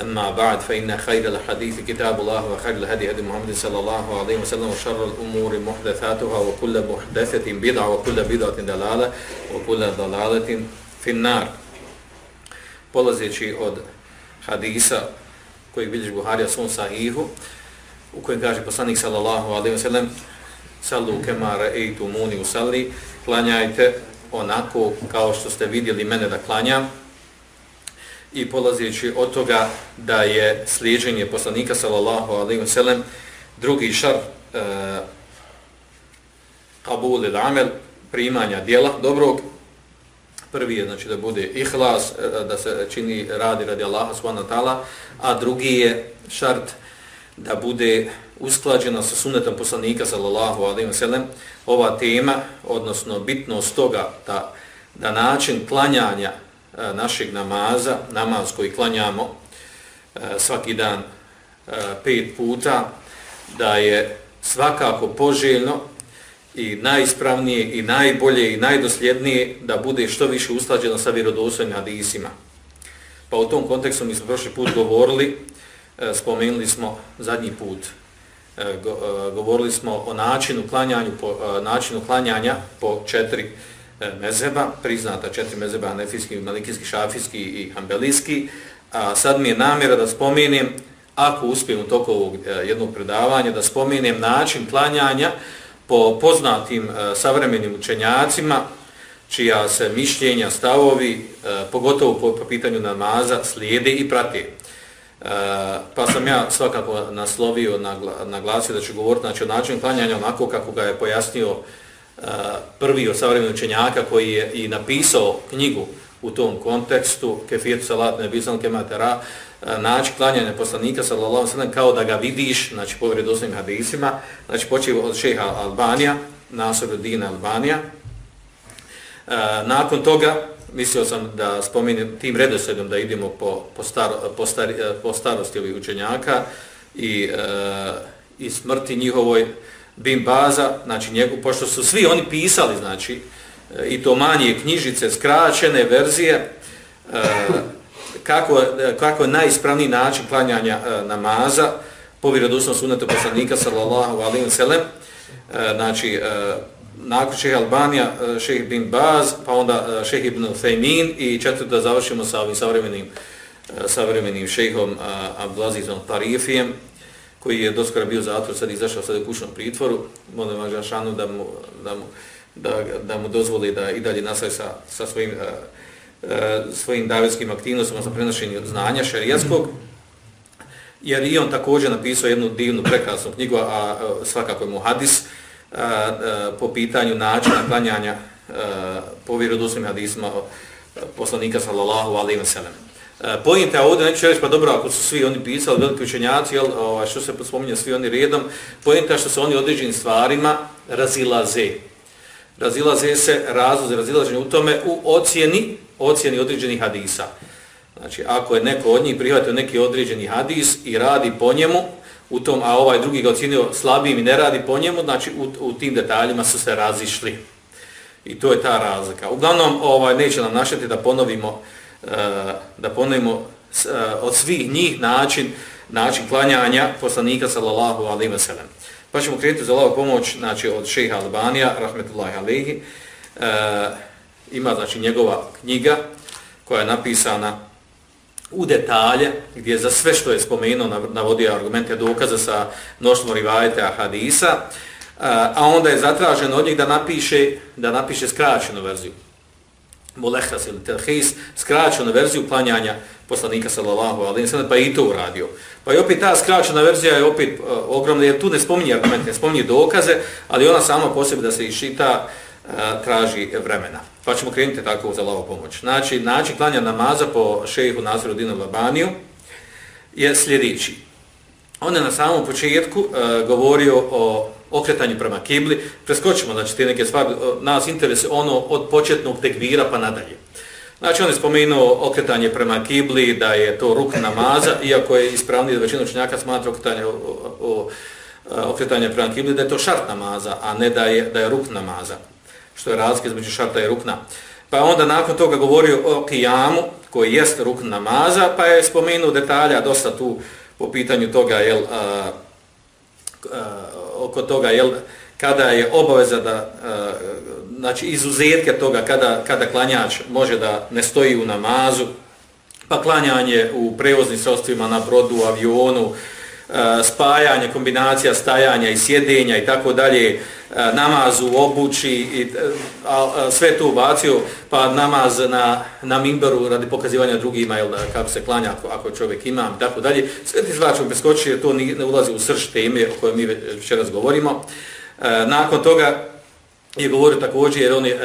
أما بعد فإن خير الحديث كتاب الله وخير الهدي هدي محمد صلى الله عليه وسلم وشر الأمور محدثاتها وكل محدثة بدعة وكل بدعة دلالة وكل دلالة في النار polazeći od hadisa koji bilježi Buharija svom sahihu u kojem kaže poslanik sallallahu alaihi wa sallam sallu kemara ejtu muni usalli klanjajte onako kao što ste vidjeli mene da klanjam i polazeći od toga da je slijeđenje poslanika sallallahu alaihi wa sallam drugi šar e, kabul ili amel primanja dijela dobrog. Prvi je znači da bude ihlas e, da se čini radi radi Allaha subhanahu wa ta'ala a drugi je šart da bude usklađena sa sunnetom poslanika sallallahu alejhi ve sellem ova tema odnosno bitnost toga da, da način klanjanja našeg namaza, namaz koji klanjamo svaki dan pet puta, da je svakako poželjno i najispravnije i najbolje i najdosljednije da bude što više usklađeno sa vjerodostojnim hadisima. Pa u tom kontekstu mi smo prošli put govorili, spomenuli smo zadnji put, govorili smo o načinu klanjanju po, načinu klanjanja po četiri E, mezeba, priznata četiri mezeba, hanefijski, malikijski, šafijski i hambelijski. A sad mi je namjera da spomenem, ako uspijem u toku ovog e, jednog predavanja, da spomenem način klanjanja po poznatim e, savremenim učenjacima, čija se mišljenja, stavovi, pogotovo po, po pitanju namaza, slijede i prate. Pa sam ja svakako naslovio, naglasio da ću govoriti znači, o načinu klanjanja onako kako ga je pojasnio prvi od savremenih učenjaka koji je i napisao knjigu u tom kontekstu, kefijetu salat nebisal kematera, naći klanjanje poslanika sallallahu sallam kao da ga vidiš, znači po vredosnim hadisima, znači počeo od šeha Albanija, Nasr Dina Albanija. Nakon toga, mislio sam da spomenem tim redosledom da idemo po, po, star, po, star, po starosti ovih učenjaka i, i smrti njihovoj, Bin Baza, znači njegov, pošto su svi oni pisali, znači, e, i to manje knjižice, skraćene verzije, e, kako, e, kako je najispravniji način klanjanja namaza po vjerodostojnom sunnetu poslanika, sallallahu alaihi wa sellem znači, nakon šeha Albanija, šejh Bin Baz, pa onda šejh Ibn Fejmin i četvrto da završimo sa ovim savremenim, savremenim šehom Abdulazizom Tarifijem, koji je doskora bio zatvor, sad izašao sad u kućnom pritvoru, molim vas da mu, da, mu, da, da mu dozvoli da i dalje nastavi sa, sa svojim, uh, uh, svojim davetskim aktivnostima za prenošenje znanja šarijaskog, jer i on također napisao jednu divnu, prekrasnu knjigu, a a svakako je mu hadis, uh, uh, po pitanju načina klanjanja uh, po vjerodosnim hadisma poslanika sallallahu alaihi wa sallam. E, pojenta ovdje neću reći, pa dobro, ako su svi oni pisali, veliki učenjaci, jel, ovaj, što se spominje svi oni redom, pojenta što se oni određenim stvarima razilaze. Razilaze se, razloze, razilaženje u tome u ocjeni, ocjeni određenih hadisa. Znači, ako je neko od njih prihvatio neki određeni hadis i radi po njemu, u tom, a ovaj drugi ga ocjenio slabijim i ne radi po njemu, znači u, u tim detaljima su se razišli. I to je ta razlika. Uglavnom, ovaj, neće nam našati da ponovimo uh, Eh, da ponovimo eh, od svih njih način način klanjanja poslanika sallallahu alejhi ve sellem. Pa ćemo krenuti za Allahu pomoć znači od Šejha Albanija rahmetullahi alejhi. E, eh, ima znači njegova knjiga koja je napisana u detalje gdje za sve što je spomenuo navodi argumente dokaza sa mnoštvom rivajeta hadisa. A onda je zatraženo od njih da napiše da napiše skraćenu verziju molehas ili telhis, skraćenu verziju planjanja poslanika sallallahu alaihi wa sallam, pa i to uradio. Pa i opet ta skraćena verzija je opet uh, ogromna, jer tu ne spominje argument, ne spominje dokaze, ali ona sama po sebi da se išita uh, e, traži vremena. Pa ćemo krenuti tako za lavo pomoć. Znači, način klanja namaza po šejihu Nazaru Dinu Labaniju je sljedeći. On je na samom početku uh, govorio o okretanju prema kibli. Preskočimo, znači, te neke stvari, nas interese ono od početnog tekvira pa nadalje. Znači, on je spomenuo okretanje prema kibli, da je to ruk namaza, iako je ispravni da većina učenjaka smatra okretanje, o, o, okretanje prema kibli, da je to šart namaza, a ne da je, da je ruk namaza, što je razlika između šarta i rukna. Pa onda nakon toga govorio o kijamu, koji jest ruk namaza, pa je spomenuo detalja dosta tu po pitanju toga, jel, a, a, oko toga, jel, kada je obaveza da, e, znači izuzetke toga kada, kada klanjač može da ne stoji u namazu, pa klanjanje u prevoznim sredstvima na brodu, avionu, spajanje, kombinacija stajanja i sjedenja i tako dalje, namaz u obući i a, a, sve to ubacio, pa namaz na, na mimberu radi pokazivanja drugima, jel, kako se klanja ako, ako čovjek ima i tako dalje. Sve ti zvačom beskoči, jer to ne ulazi u srž teme o kojoj mi večeras govorimo. E, nakon toga, je govorio također jer on je e,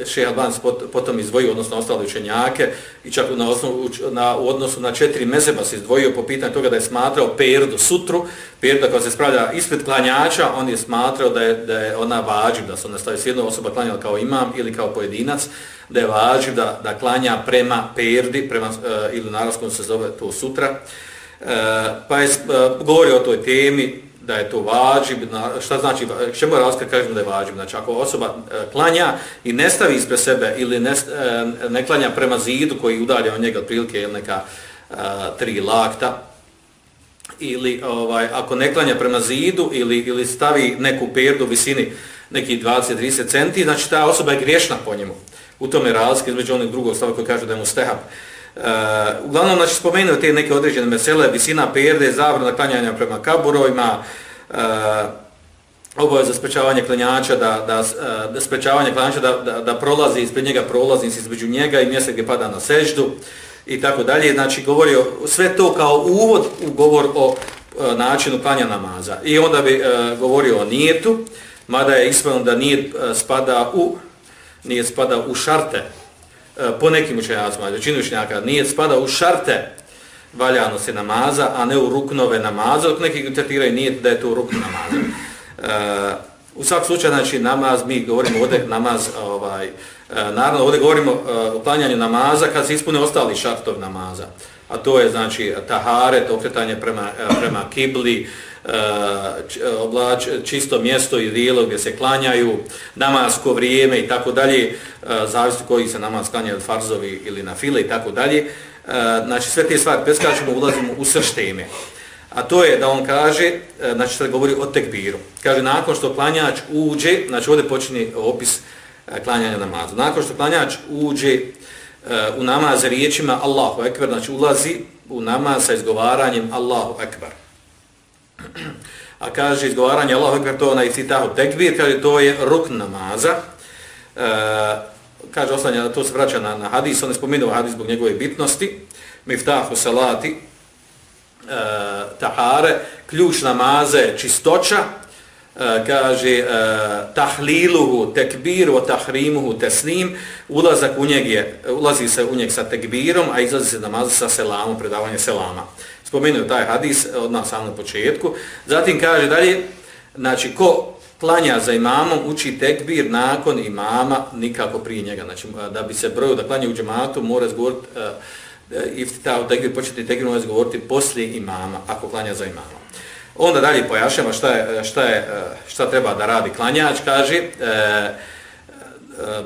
uh, šeha Albans pot, potom izdvojio, odnosno ostali učenjake i čak na osnovu, na, u odnosu na četiri mezeba se izdvojio po pitanju toga da je smatrao perdu sutru, perda koja se spravlja ispred klanjača, on je smatrao da je, da je ona vađiv, da se ona stavi s jednom osoba klanjala kao imam ili kao pojedinac, da je vađiv da, da klanja prema perdi, prema, uh, ili naravno se zove to sutra. Uh, pa je uh, govorio o toj temi, da je to vađib, šta znači, čemu je razlika kažemo da je vađib, znači ako osoba e, klanja i ne stavi ispred sebe ili ne, e, ne klanja prema zidu koji udalja od njega otprilike ili neka a, tri lakta, ili ovaj, ako ne klanja prema zidu ili, ili stavi neku perdu visini nekih 20-30 centi, znači ta osoba je griješna po njemu. U tome razlike između onih drugog stava koji kaže da je mu stehab. Uh, Eh, uglavnom, znači, spomenuo te neke određene mesele, visina perde, zabrana klanjanja prema kaburovima, uh, obaveza sprečavanje klanjača, da, da, eh, da sprečavanje klanjača da, da, da prolazi, ispred njega prolazi između njega i mjesta gdje pada na seždu i tako dalje. Znači, govorio sve to kao uvod u govor o uh, načinu klanja namaza. I onda bi uh, govorio o nijetu, mada je ispravno da nijet uh, spada u nije spada u šarte E, po nekim učenjacima, većinu učenjaka, nije spada u šarte valjanosti namaza, a ne u ruknove namaza, dok neki tretiraju nije da je to rukno namaza. E, u svak slučaju, znači, namaz, mi govorimo ovdje namaz, ovaj, e, naravno, ovdje govorimo e, o planjanju namaza kad se ispune ostali šartov namaza, a to je, znači, taharet, okretanje prema, prema kibli, oblač, čisto mjesto i dijelo gdje se klanjaju, namasko vrijeme i tako dalje, e, zavisno koji se namaz klanjaju od farzovi ili na file i tako dalje. E, znači sve te stvari preskačemo, ulazimo u srš teme. A to je da on kaže, e, znači sad govori o tekbiru. Kaže, nakon što klanjač uđe, znači ovdje počinje opis klanjanja namazu. Nakon što klanjač uđe u namaz riječima Allahu Ekber, znači ulazi u namaz sa izgovaranjem Allahu Ekber. A kaže izgovaranje Allahu Ekber, to onaj citahu tekbir, kaže to je ruk namaza. E, kaže oslanja, to se vraća na, na hadis, on je spomenuo hadis zbog njegove bitnosti. Miftahu salati, e, tahare, ključ namaze, čistoća, e, kaže e, tahliluhu tekbiru, tahrimuhu tesnim, ulazak u njeg je, ulazi se u njeg sa tekbirom, a izlazi se namaza sa selamom, predavanje selama spomenuo taj hadis od nas sam na početku. Zatim kaže dalje, znači, ko klanja za imamom, uči tekbir nakon imama, nikako prije njega. Znači, da bi se broju da klanja u džematu, mora zgovoriti, e, uh, i ta tekbir, početi tekbir, mora zgovoriti poslije imama, ako klanja za imamom. Onda dalje pojašnjava šta, je, šta, je, e, šta treba da radi klanjač, kaže, uh,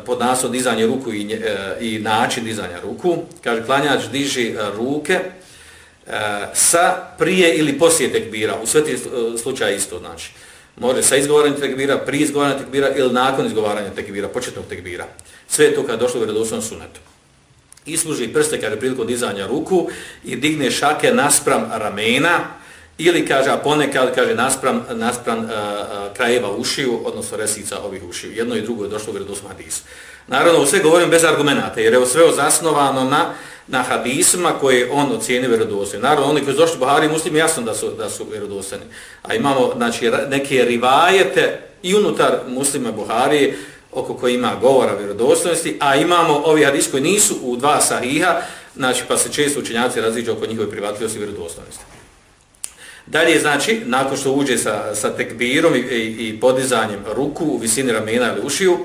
pod naslov dizanje ruku i, i način dizanja ruku. Kaže, klanjač diži ruke, sa prije ili poslije tekbira, u sveti slučaju isto znači. Može sa izgovaranjem tekbira, prije izgovaranja tekbira ili nakon izgovaranja tekbira, početnog tekbira. Sve to kada došlo u redosnom sunetu. Isluži prste kada je prilikom dizanja ruku i digne šake naspram ramena ili kaže, a ponekad kaže naspram, naspram uh, krajeva ušiju, odnosno resica ovih ušiju. Jedno i drugo je došlo u redosnom hadisu. Naravno, sve govorim bez argumenta, jer je sve zasnovano na na hadisima koje on ocijeni vjerodostojni. Naravno, oni koji su došli Buhari i Muslim, jasno da su, da su vjerodostojni. A imamo znači, neke rivajete i unutar muslima Buhari oko koji ima govora vjerodostojnosti, a imamo ovi hadis koji nisu u dva sahiha, znači pa se često učenjaci razliđu oko njihove privatljivosti i vjerodostojnosti. Dalje, znači, nakon što uđe sa, sa tekbirom i, i, i podizanjem ruku u visini ramena ili ušiju,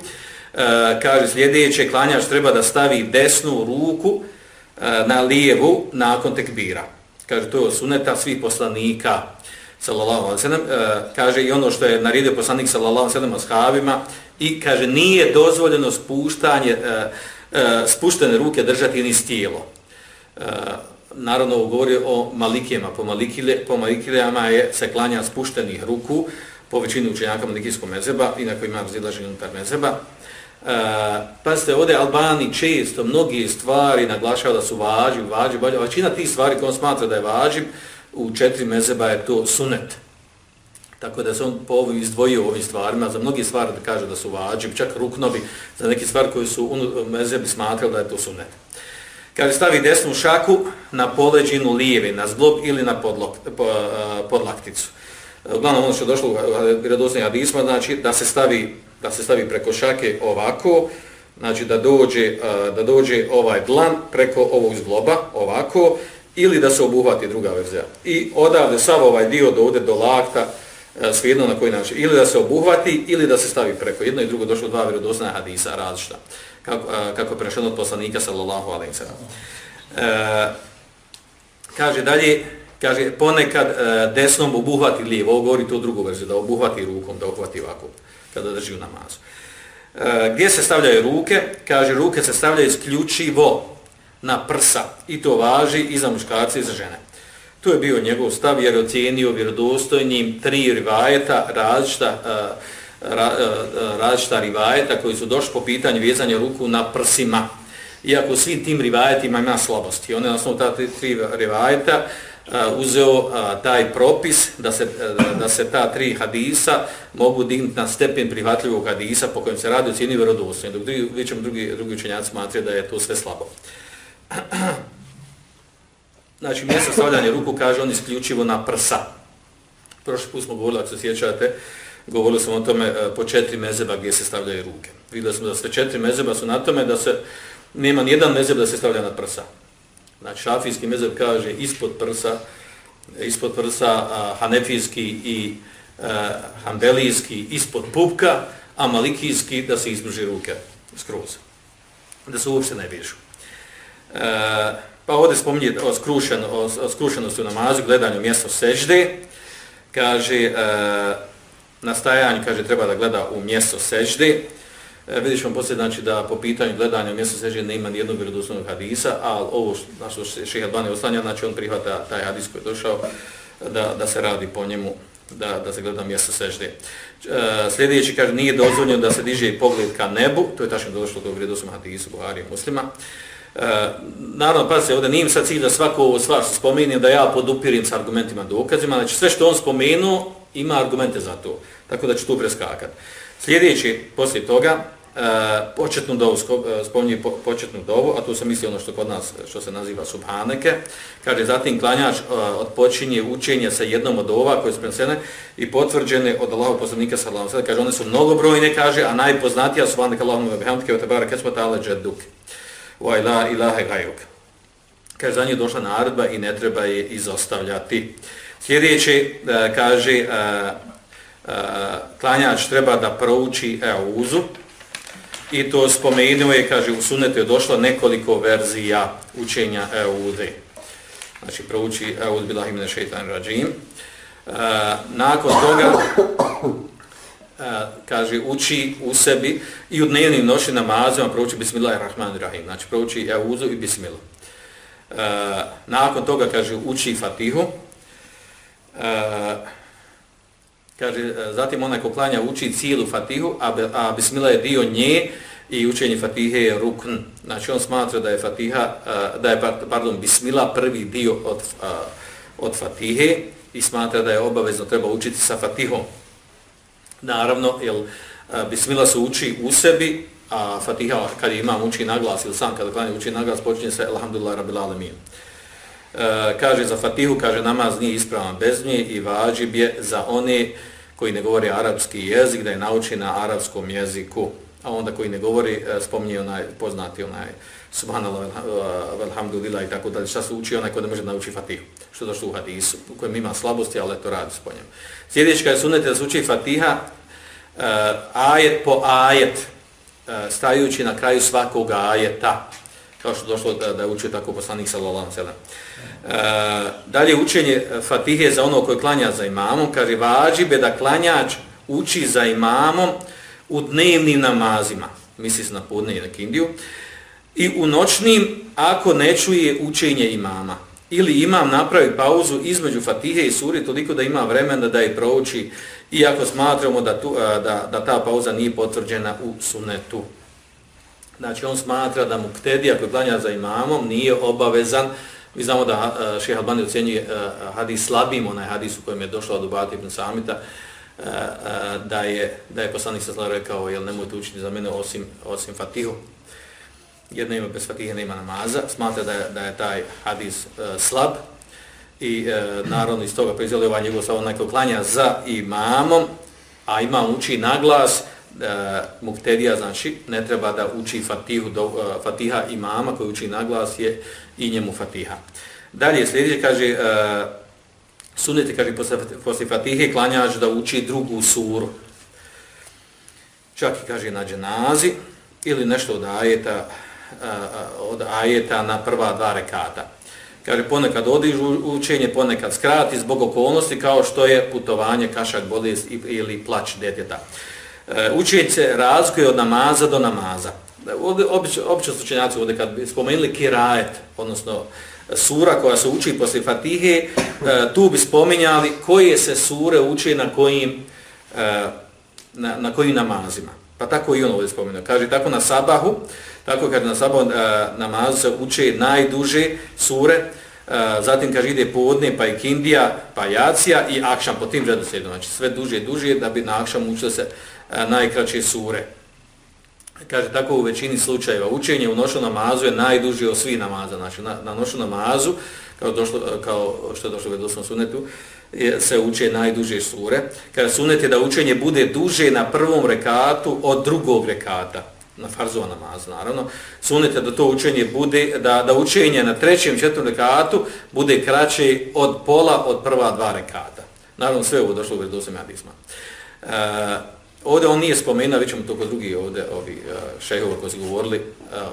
e, kaže sljedeće, klanjač treba da stavi desnu ruku e, na lijevu nakon tekbira. Kaže, to je suneta svih poslanika, sallallahu alaihi sallam, e, kaže i ono što je naredio poslanik sallallahu alaihi sallam ashabima i kaže, nije dozvoljeno spuštanje, e, e, spuštene ruke držati ni stijelo. E, naravno govori o malikijama, po, malikile, po malikijama je se klanja spuštenih ruku po većini učenjaka malikijskog mezeba, inako ima razilaženje unutar mezeba pazite, pa ste ovdje Albani često mnogi stvari naglašava da su vađi, vađi, vađi, većina tih stvari koje on smatra da je vađi, u četiri mezeba je to sunet. Tako da se on po ovim izdvojio ovim stvarima, za mnogi stvari da kaže da su vađi, čak ruknovi, za neki stvari koje su u mezebi smatrali da je to sunet. Kaže, stavi desnu šaku na poleđinu lijeve, na zglob ili na podlok, po, podlakticu. Uglavnom, ono što je došlo u redosnije hadisma, znači da se, stavi, da se stavi preko šake ovako, znači da dođe, da dođe ovaj dlan preko ovog zgloba, ovako, ili da se obuhvati druga verzija. I odavde sav ovaj dio do ovde do lakta, svijedno na koji način, ili da se obuhvati, ili da se stavi preko. Jedno i drugo došlo dva vjerodosna hadisa različita kako, kako je prešeno od poslanika sallallahu alaihi sallam. E, kaže dalje, kaže ponekad e, desnom obuhvati lijevo, ovo govori to drugu verziju, da obuhvati rukom, da obuhvati ovako, kada drži u namazu. E, gdje se stavljaju ruke? Kaže, ruke se stavljaju isključivo na prsa i to važi i za muškarce i za žene. To je bio njegov stav jer je ocijenio vjerodostojnim tri rivajeta različita e, ra, e, različita rivajeta koji su došli po pitanju vjezanja ruku na prsima. Iako svi tim rivajetima ima slabosti. On je na osnovu ta tri rivajeta uh, uzeo taj propis da se, da se ta tri hadisa mogu dignuti na stepen prihvatljivog hadisa po kojem se radi o cijeni vjerodostojni. Dok drugi, vićemo drugi, drugi učenjaci smatrije da je to sve slabo. znači, mjesto stavljanje ruku kaže on isključivo na prsa. Prošli put smo govorili, ako se sjećate, govorili smo o tome e, po četiri mezeba gdje se stavljaju ruke. Vidjeli smo da sve četiri mezeba su na tome da se nema nijedan mezeb da se stavlja na prsa. Znači šafijski mezeb kaže ispod prsa, ispod prsa, a, hanefijski i a, hanbelijski ispod pupka, a malikijski da se izbrži ruke skroz. Da se uopšte ne vižu. E, pa ovdje spominje o, skrušen, o, o skrušenosti u namazu, gledanju mjesto sežde. Kaže, e, na stajanju, kaže, treba da gleda u mjesto sežde. E, vidjet ćemo poslije, znači, da po pitanju gledanja u mjestu seđe ne ima nijednog vjerodostojnog hadisa, ali ovo na što se šeha Albani oslanja, znači on prihvata taj hadis koji je došao da, da se radi po njemu, da, da se gleda mjesto sežde. E, sljedeći, kaže, nije dozvoljeno da se diže pogled ka nebu, to je tačno došlo do vjerodostojnog hadisu Buharije muslima. E, naravno, pa se ovdje nijem sad cilj da svako ovo stvar što spomenim, da ja podupirim s argumentima dokazima, znači sve što on spomenuo, ima argumente za to, tako da ću tu preskakati. Sljedeći, poslije toga, Eh, početnu dovu, eh, spominje početnu dovu, a tu sam mislio ono što kod nas, što se naziva subhaneke, kaže, zatim klanjač eh, odpočinje učenje sa jednom od ova koje su prenesene i potvrđene od Allahov poslanika sallallahu alejhi kaže, one su mnogobrojne, kaže, a najpoznatija su subhaneke Allahom ve bihamdike, wa tabarak esmu ta'ala džeduk, wa ila ilahe gajuk. Kaže, za nje došla naredba i ne treba je izostavljati. Sljedeće kaže klanjač treba da prouči euzu i to spomenuo je, kaže, u sunetu je došlo nekoliko verzija učenja Eude. Znači, prouči euz bilahimine šeitan rađim. E, nakon toga e, kaže, uči u sebi i u dnevnim noći namazima prouči bismillahirrahmanirrahim. Znači, prouči euzu i bismillah. E, nakon toga, kaže, uči fatihu, e, kaže, e, zatim onaj ko klanja uči cijelu fatihu, a, a bismila je dio nje i učenje fatihe je rukn. Znači on smatra da je fatiha, e, da je, pardon, bismila prvi dio od, e, od fatihe i smatra da je obavezno treba učiti sa fatihom. Naravno, jer bismila se uči u sebi, a fatiha kad imam uči naglas ili sam kada klanja uči naglas, počinje se Alhamdulillah Rabbil Alamin. E, kaže za Fatihu, kaže namaz nije ispravan bez nje i vađib je za one koji ne govore arapski jezik da je nauči na arapskom jeziku. a onda koji ne govori, e, spominje onaj poznati onaj subhanallah, e, alhamdulillah i tako dalje, šta se uči onaj ko ne može naučiti fatihu, što došlo u hadisu, u kojem ima slabosti, ali to radi s njem. Sljedeći kada sunete da se uči fatiha, uh, ajet po ajet, uh, stajući na kraju svakog ajeta, kao što došlo da, da učio tako poslanik sallallahu alejhi Uh, dalje učenje e, Fatihe za ono koje klanja za imamom, kaže vađibe da klanjač uči za imamom u dnevnim namazima, misli se na podne i na kindiju, i u noćnim ako ne čuje učenje imama. Ili imam napravi pauzu između Fatihe i Suri toliko da ima vremena da je prouči, iako smatramo da, tu, e, da, da ta pauza nije potvrđena u sunetu. Znači on smatra da mu ktedi ako klanja za imamom nije obavezan. Mi znamo da eh, šeha Albani ocjenjuje eh, hadis slabim, onaj hadis u kojem je došlo od Ubati ibn Samita, eh, da je, da je poslanik sa rekao, jel nemojte učiti za mene osim, osim Fatihu. Jedna ima bez Fatihe, nema namaza. Smatra da je, da je taj hadis slab i naravno iz toga proizvali ovaj njegov samo neko klanja za imamom, a imam uči na glas, e, muftedija, znači ne treba da uči fatihu, do, uh, fatiha imama koji uči naglas je i njemu fatiha. Dalje sljedeće kaže, e, uh, sunete kaže posle, posle fatihe klanjač da uči drugu suru. Čak i kaže na dženazi ili nešto od ajeta, uh, od ajeta na prva dva rekata. Kaže, ponekad odiš učenje, ponekad skrati zbog okolnosti kao što je putovanje, kašak, bolest ili plać djeteta. E, učenje se razlikuje od namaza do namaza. Ovdje, obično, obično slučenjaci ovdje kad bi spomenuli kirajet, odnosno sura koja se uči posle fatihe, e, tu bi spominjali koje se sure uči na kojim, e, na, na kojim namazima. Pa tako i on ovdje spominjao. Kaže, tako na sabahu, tako kad na sabahu e, namazu se uči najduže sure, zatim kaže ide podne, pa i kindija, pa jacija i akšam po tim redoslijedom. Znači sve duže i duže da bi na akšam učilo se najkraće sure. Kaže, tako u većini slučajeva učenje u nošu namazu je najduži od svih namaza. Znači, na, na nošu namazu, kao, došlo, kao što je došlo u vedosnom sunetu, je, se uče najduže sure. Kaže, sunet je da učenje bude duže na prvom rekatu od drugog rekata na farzova namazu, naravno. Sunet je da to učenje bude, da, da učenje na trećem, četvrtom rekatu bude kraće od pola od prva dva rekata. Naravno, sve ovo došlo u vedosnom hadisma. E, Ovdje on nije spomenuo, vi ćemo to kod drugi ovdje, ovi e, šehova koji su govorili e,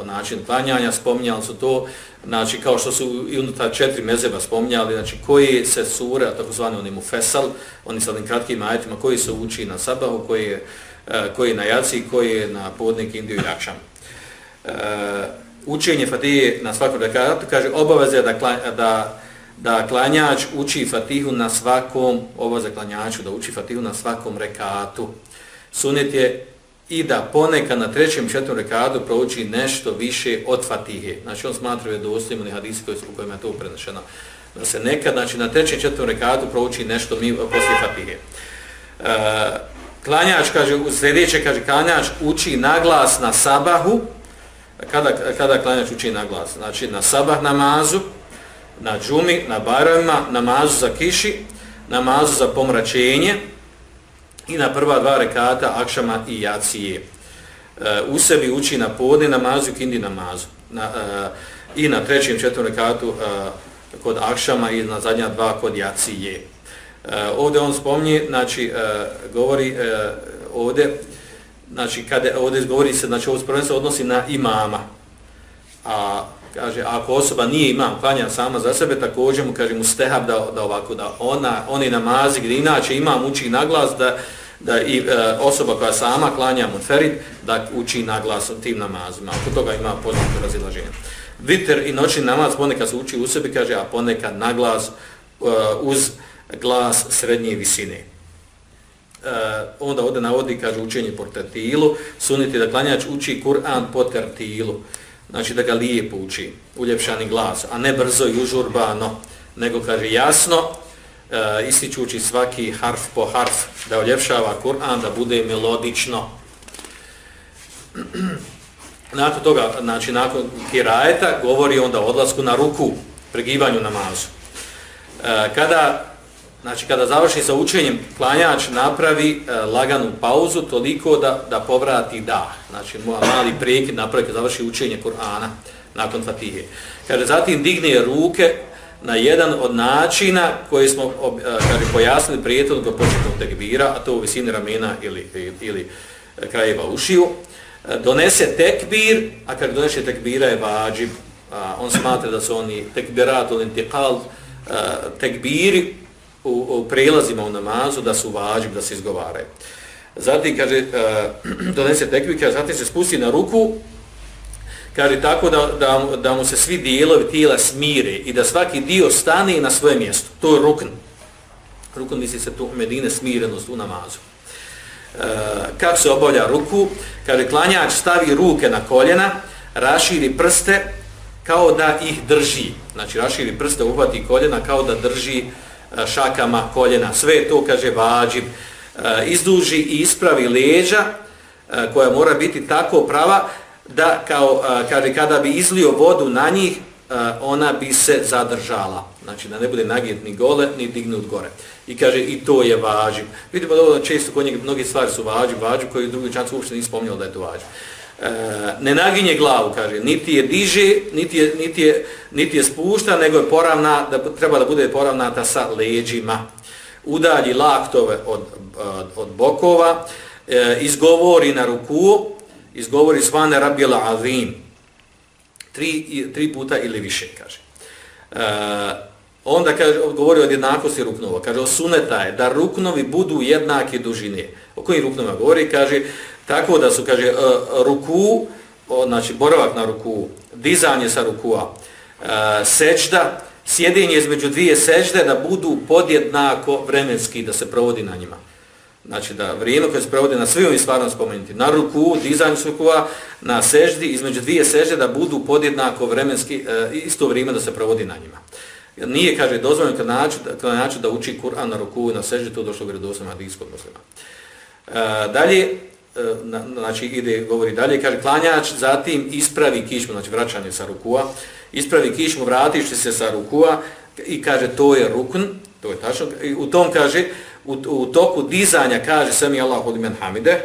o način klanjanja, spominjali su to, znači kao što su i unutar četiri mezeba spominjali, znači koji se sure, a tako oni mu fesal, oni sa onim kratkim ajetima, koji se uči na sabahu, koji je, e, koji je na jaci, koji je na podnik Indiju i Jakšan. Uh, učenje Fatije na svakom rekatu kaže obaveze da, da, da klanjač uči Fatihu na svakom, obaveze klanjaču da uči Fatihu na svakom rekatu sunet je i da poneka na trećem četvrtom rekadu prouči nešto više od fatihe. Znači on smatra je dostojimo ni hadisi koji su u kojima je to prenešeno. Da se nekad, znači na trećem četvrtom rekadu prouči nešto mi poslije fatihe. E, klanjač, kaže, u sljedeće, kaže, klanjač uči naglas na sabahu, kada, kada klanjač uči naglas? Znači na sabah namazu, na džumi, na barojima, namazu za kiši, namazu za pomračenje, i na prva dva rekata akšama i jacije. E, u sebi uči na podne namazu i kindi namazu. Na, e, I na trećem četvrtom rekatu e, kod akšama i na zadnja dva kod jacije. E, ovdje on spomni, znači, e, govori e, ovdje, znači, kada ovdje govori se, znači, ovo prvenstvo odnosi na imama. A, kaže, ako osoba nije imam, klanja sama za sebe, također mu, kaže, mu stehab da, da ovako, da ona, oni namazi gdje inače imam uči na glas, da, da i e, osoba koja sama klanja mutferid, da uči na glas tim namazima. Oko toga ima poznato razilaženje. Viter i noćni namaz ponekad se uči u sebi, kaže, a ponekad na glas e, uz glas srednje visine. Uh, onda ovdje navodi, kaže, učenje po tertilu, suniti da klanjač uči Kur'an po tertilu, znači da ga lijepo uči, uljepšani glas, a ne brzo i užurbano, nego, kaže, jasno, e, ističući svaki harf po harf, da uljepšava Kur'an, da bude melodično. nakon toga, znači nakon kirajeta, govori onda o odlasku na ruku, pregivanju namazu. E, kada znači kada završi sa učenjem, klanjač napravi e, laganu pauzu toliko da, da povrati dah. Znači mali prekid napravi kada završi učenje Kur'ana nakon Fatihe. Kaže, zatim digne ruke na jedan od načina koji smo ob, e, kaže, pojasnili prijetom do početnog tekbira, a to u visini ramena ili, e, ili, ili krajeva ušiju. E, donese tekbir, a kad donese tekbira je vađib, a, on smatra da su oni tekbirat ili intikal, e, tekbiri u, u prelazima u namazu da su vađib, da se izgovaraju. Zatim, kaže, e, donese tekvika, zatim se spusti na ruku, kaže tako da, da, da mu se svi dijelovi tijela smire i da svaki dio stane na svoje mjesto. To je rukn. Rukn misli se tu medine smirenost u namazu. E, kako se obavlja ruku? Kaže, klanjač stavi ruke na koljena, raširi prste kao da ih drži. Znači, raširi prste, uhvati koljena kao da drži uh, E, šakama koljena. Sve to, kaže, vađib. E, izduži i ispravi leđa e, koja mora biti tako prava da kao kaže kada bi izlio vodu na njih ona bi se zadržala znači da ne bude nagijet ni gole ni dignut gore i kaže i to je važiv vidimo da ovo često kod njega mnogi stvari su važiv važiv koji drugi čanci uopšte nije spomnjali da je to važiv Eh, ne naginje glavu kaže niti je diže niti je, niti je, niti je spušta nego je poravna da treba da bude poravnata sa leđima udalji laktove od, od bokova e, izgovori na ruku izgovori svane rabijela azim tri, tri puta ili više, kaže. E, onda kaže, govori od jednakosti ruknova. Kaže, osuneta je da ruknovi budu jednake dužine. O kojim ruknovima govori? Kaže, tako da su, kaže, e, ruku, znači boravak na ruku, dizanje sa rukua, e, sečda, sjedinje između dvije sežde da budu podjednako vremenski da se provodi na njima znači da vrijeme koje se provodi na svim ovim stvarnom spomenuti, na ruku, dizanju rukua, na seždi, između dvije sežde da budu podjednako vremenski, e, isto vrijeme da se provodi na njima. Nije, kaže, dozvoljeno kad naču, da uči Kur'an na ruku i na seždi, to došlo gre doslovno na diskog muslima. E, dalje, E, na, znači ide, govori dalje, kaže, klanjač zatim ispravi kišmu, znači vraćanje sa rukua, ispravi kišmu, vratiš se sa rukua i kaže, to je rukn, to je tačno, i u tom kaže, u, u toku dizanja kaže sami Allah od men hamide,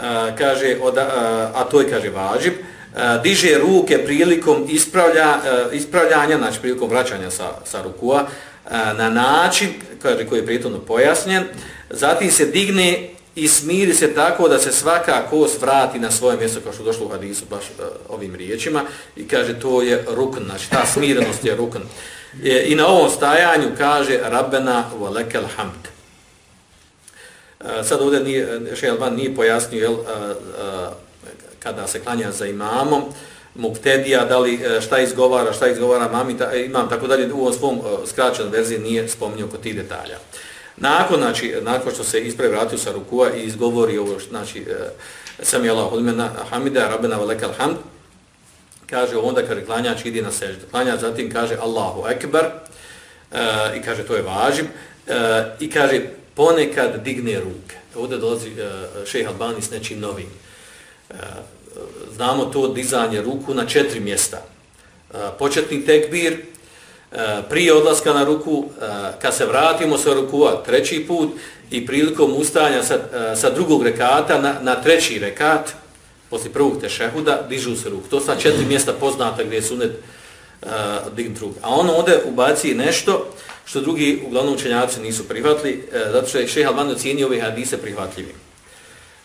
a, kaže, od, a, a to je kaže važib, a, diže ruke prilikom ispravlja, a, ispravljanja, znači prilikom vraćanja sa, sa rukua, a, na način kaže, koji je prijetno pojasnjen, zatim se digne i smiri se tako da se svaka kost vrati na svoje mjesto kao što došlo u hadisu baš a, ovim riječima i kaže to je rukn, znači ta smirenost je rukn. E, I na ovom stajanju kaže Rabbena valekel hamd. E, sad ovdje nije, Šejelban nije pojasnio jel, a, a, kada se klanja za imamom, muktedija, da li, šta izgovara, šta izgovara mami, ta, imam, tako dalje, u ovom svom skraćenom verziji nije spominio kod tih detalja. Nakon, znači, nakon što se ispravi vratio sa rukua i izgovori ovo, znači, e, sam je Allah, hamida, rabbena wa lekel hamd, kaže onda kaže klanjač ide na seždu. Klanjač zatim kaže Allahu ekber e, i kaže to je važib e, i kaže ponekad digne ruke. Ovdje dolazi e, šejh Albani s nečim novim. E, znamo to dizanje ruku na četiri mjesta. E, početni tekbir, Eh, prije odlaska na ruku, eh, kad se vratimo sa rukua treći put i prilikom ustajanja sa, eh, sa drugog rekata na, na treći rekat, posle prvog tešehuda, dižu se ruku. To su četiri mjesta poznata gdje je sunet uh, dignut ruku. A on ovdje ubaci nešto što drugi, uglavnom učenjaci, nisu prihvatili, uh, zato što je šeha Alban ocijenio ove hadise prihvatljivim.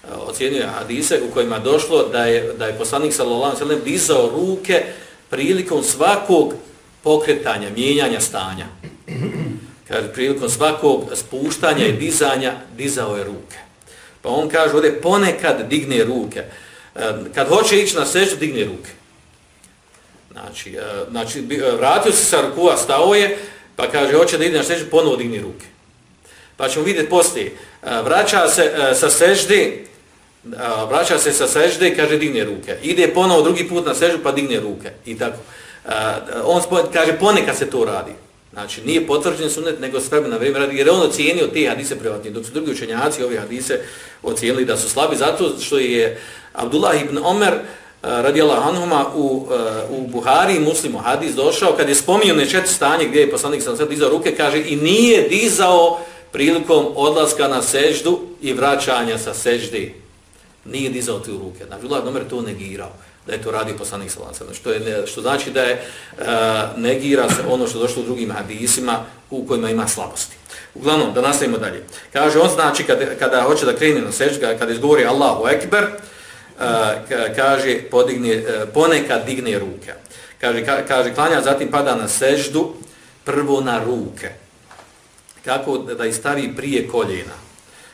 Uh, ocijenio je hadise u kojima došlo da je, da je poslanik sallallahu sallam dizao ruke prilikom svakog pokretanja, mijenjanja stanja. Kad prilikom svakog spuštanja i dizanja, dizao je ruke. Pa on kaže, ovdje ponekad digne ruke e, kad hoće ići na seždu, digne ruke. Znači, e, znači e, vratio se sa rukua, stao je, pa kaže, hoće da ide na seždu, ponovo digne ruke. Pa ćemo vidjeti poslije, vraća se sa sežde, vraća se sa sežde, kaže, digne ruke. Ide ponovo drugi put na seždu, pa digne ruke. I tako. On kaže, ponekad se to radi. Znači, nije potvrđen sunet, nego se na vrijeme radi, jer on ocijenio te hadise privatnije, dok su drugi učenjaci ove hadise ocijenili da su slabi, zato što je Abdullah ibn Omer uh, radijala Hanhuma u, u Buhari i Muslimu hadis došao, kad je spominio nečet stanje gdje je poslanik sam sad dizao ruke, kaže i nije dizao prilikom odlaska na seždu i vraćanja sa seždi. Nije dizao tu ruke. Znači, Abdullah ibn Omer to negirao da je to radi poslanik sa lancem. Što, je, što znači da je uh, negira se ono što došlo u drugim hadisima u kojima ima slabosti. Uglavnom, da nastavimo dalje. Kaže, on znači kada, kada hoće da krene na seždu, kada izgovori Allahu Ekber, uh, kaže, podigne, uh, ponekad digne ruke. Kaže, ka, kaže, klanja, zatim pada na seždu, prvo na ruke. Kako da i stavi prije koljena.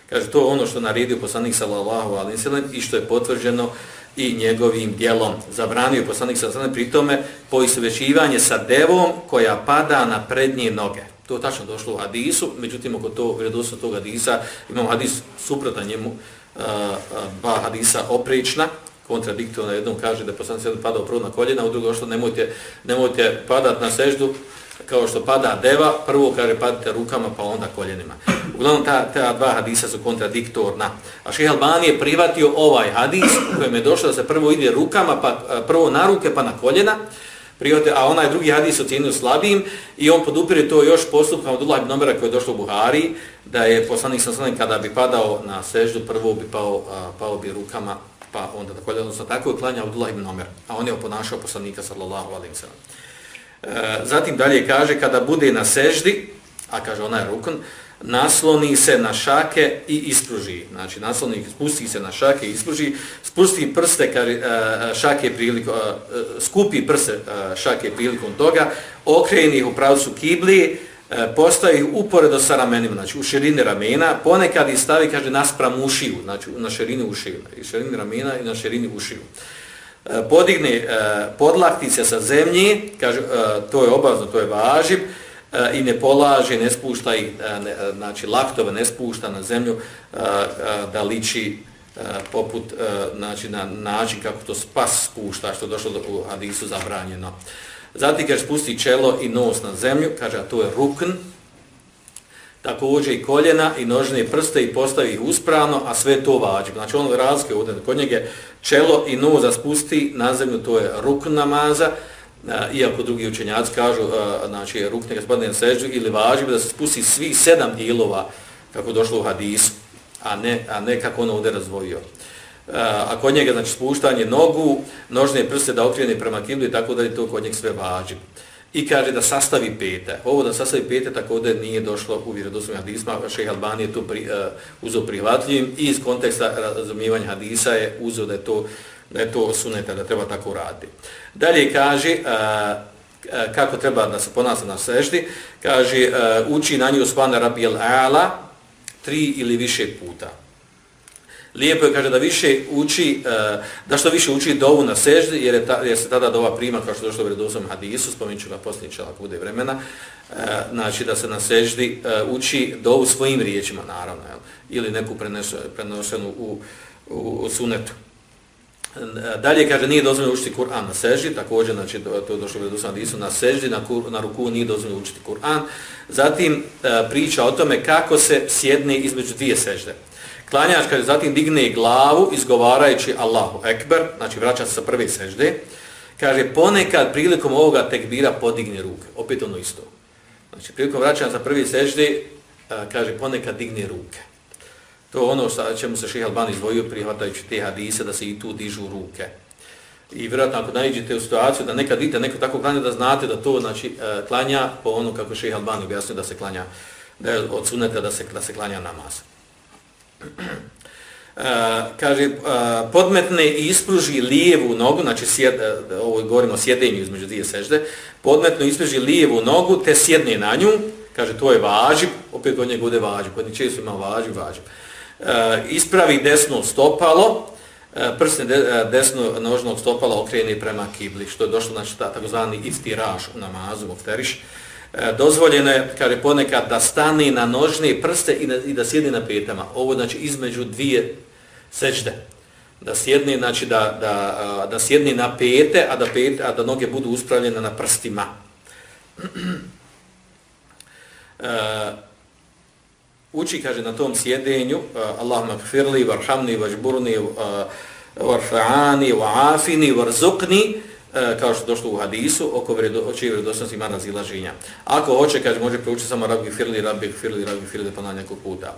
Kaže, to je ono što naredio poslanik sallallahu ve sallam i što je potvrđeno i njegovim dijelom. Zabranio poslanik sa strane pritome pri poisvećivanje sa devom koja pada na prednje noge. To je tačno došlo u hadisu, međutim, oko to, vredosno tog hadisa, imamo hadis suprotan njemu, uh, dva hadisa oprečna, kontradiktorna, jednom kaže da poslanik sa strane padao prvo na koljena, u drugo što nemojte, nemojte padat na seždu, kao što pada deva, prvo kaže padite rukama pa onda koljenima. Uglavnom ta, ta dva hadisa su kontradiktorna. A Šeha Albani je privatio ovaj hadis u kojem je došlo da se prvo ide rukama, pa prvo na ruke pa na koljena, prihvatio, a onaj drugi hadis ocjenio slabijim i on podupire to još postupkom od Ulaj Ibnomera koji je došlo u Buhari, da je poslanik sa slavim kada bi padao na seždu, prvo bi pao, a, pao bi rukama, pa onda na koljena, odnosno tako je klanjao Ulaj nomer, a on je oponašao poslanika sallallahu alim sallam. E, zatim dalje kaže, kada bude na seždi, a kaže ona je rukun, nasloni se na šake i ispruži. Znači, nasloni, spusti se na šake i ispruži, spusti prste kar, e, šake prilikom, e, skupi prste e, šake prilikom toga, okreni ih u pravcu kibli, postavi ih uporedo sa ramenima, znači u širini ramena, ponekad ih stavi, kaže, naspram ušiju, znači na širini ušiju, i širini ramena i na širini ušiju. E, Podigne podlaktice sa zemlji, kaže, e, to je obazno, to je važib, e, i ne polaže, ne spušta ih, znači laktove ne spušta na zemlju da liči poput, znači na način kako to spas spušta, što je došlo u hadisu zabranjeno. Zatim kaže spusti čelo i nos na zemlju, kaže a to je rukn, također i koljena i nožne prste i postavi ih uspravno, a sve to vađi. Znači ono razlike ovdje kod njega čelo i noza spusti na zemlju, to je ruk namaza, e, iako drugi učenjaci kažu, e, znači ruk neka spadne na seždu ili vađi da se spusti svi sedam dijelova kako došlo u hadisu, a ne, a ne kako ono ovdje razvojio. E, a kod njega, znači spuštanje nogu, nožne prste da okrene prema kibli, tako da je to kod njega sve važi i kaže da sastavi pete. Ovo da sastavi pete također nije došlo u vjerodostojnom hadisma, Šejh Albani je to pri, eh, uh, uzo prihvatljivim i iz konteksta razumijevanja hadisa je uzo da je to, da je to suneta, da treba tako raditi. Dalje kaže uh, uh, kako treba da se ponasa na seždi, kaže uh, uči na nju spana rabijel ala tri ili više puta lijepo je kaže da više uči e, da što više uči dovu na seždi jer je ta, jer se tada dova prima kao što je došlo u redosnom hadisu spominjući ga posljedniče ako bude vremena e, znači da se na seždi e, uči dovu svojim riječima naravno jel? ili neku prenesu, prenosenu u, u, u sunetu Dalje kaže nije dozvoljeno učiti Kur'an na seždi, također znači to je došlo u redosnom hadisu na seždi, na, kur, na ruku nije dozvoljeno učiti Kur'an. Zatim priča o tome kako se sjedne između dvije sežde. Klanjač kaže zatim digne glavu izgovarajući Allahu Ekber, znači vraća se sa prve sežde. Kaže ponekad prilikom ovoga tekbira podigne ruke. Opet ono isto. Znači prilikom vraćanja sa prve sežde e, kaže ponekad digne ruke. To je ono sa čemu se Šeha Alban izvojio prihvatajući te hadise da se i tu dižu ruke. I vjerojatno ako najđete u situaciju da nekad vidite neko tako klanja da znate da to znači e, klanja po ono kako Šeha Alban objasnio da se klanja da je od suneta da se, da se klanja namaz. Kaže, podmetne i ispruži lijevu nogu, znači sjed, ovo govorimo o sjedenju između dvije sežde, podmetno ispruži lijevu nogu te sjedne na nju, kaže, to je važib, opet kod njega bude važib, kod njih često ima važib, važib. Ispravi desno stopalo, prsne de, desno nožnog stopala okreni prema kibli, što je došlo, znači, takozvani iftiraš u namazu, mofteriš, E, dozvoljeno je, kaže ponekad, da stani na nožne prste i da, i da sjedne na petama. Ovo znači između dvije sečde. Da sjedni, znači da, da, da sjedni na pete, a da, pete, a da noge budu uspravljene na prstima. uh, uči, kaže, na tom sjedenju, uh, Allahumma kfirli, varhamni, važburni, uh, va'afini, varzukni, warzuqni e, kao što došlo u hadisu oko čije vredosnosti ima razilaženja. Ako hoće, kaže, može proučiti samo rabbi firli, rabbi firli, rabbi firli, pa na nekog puta.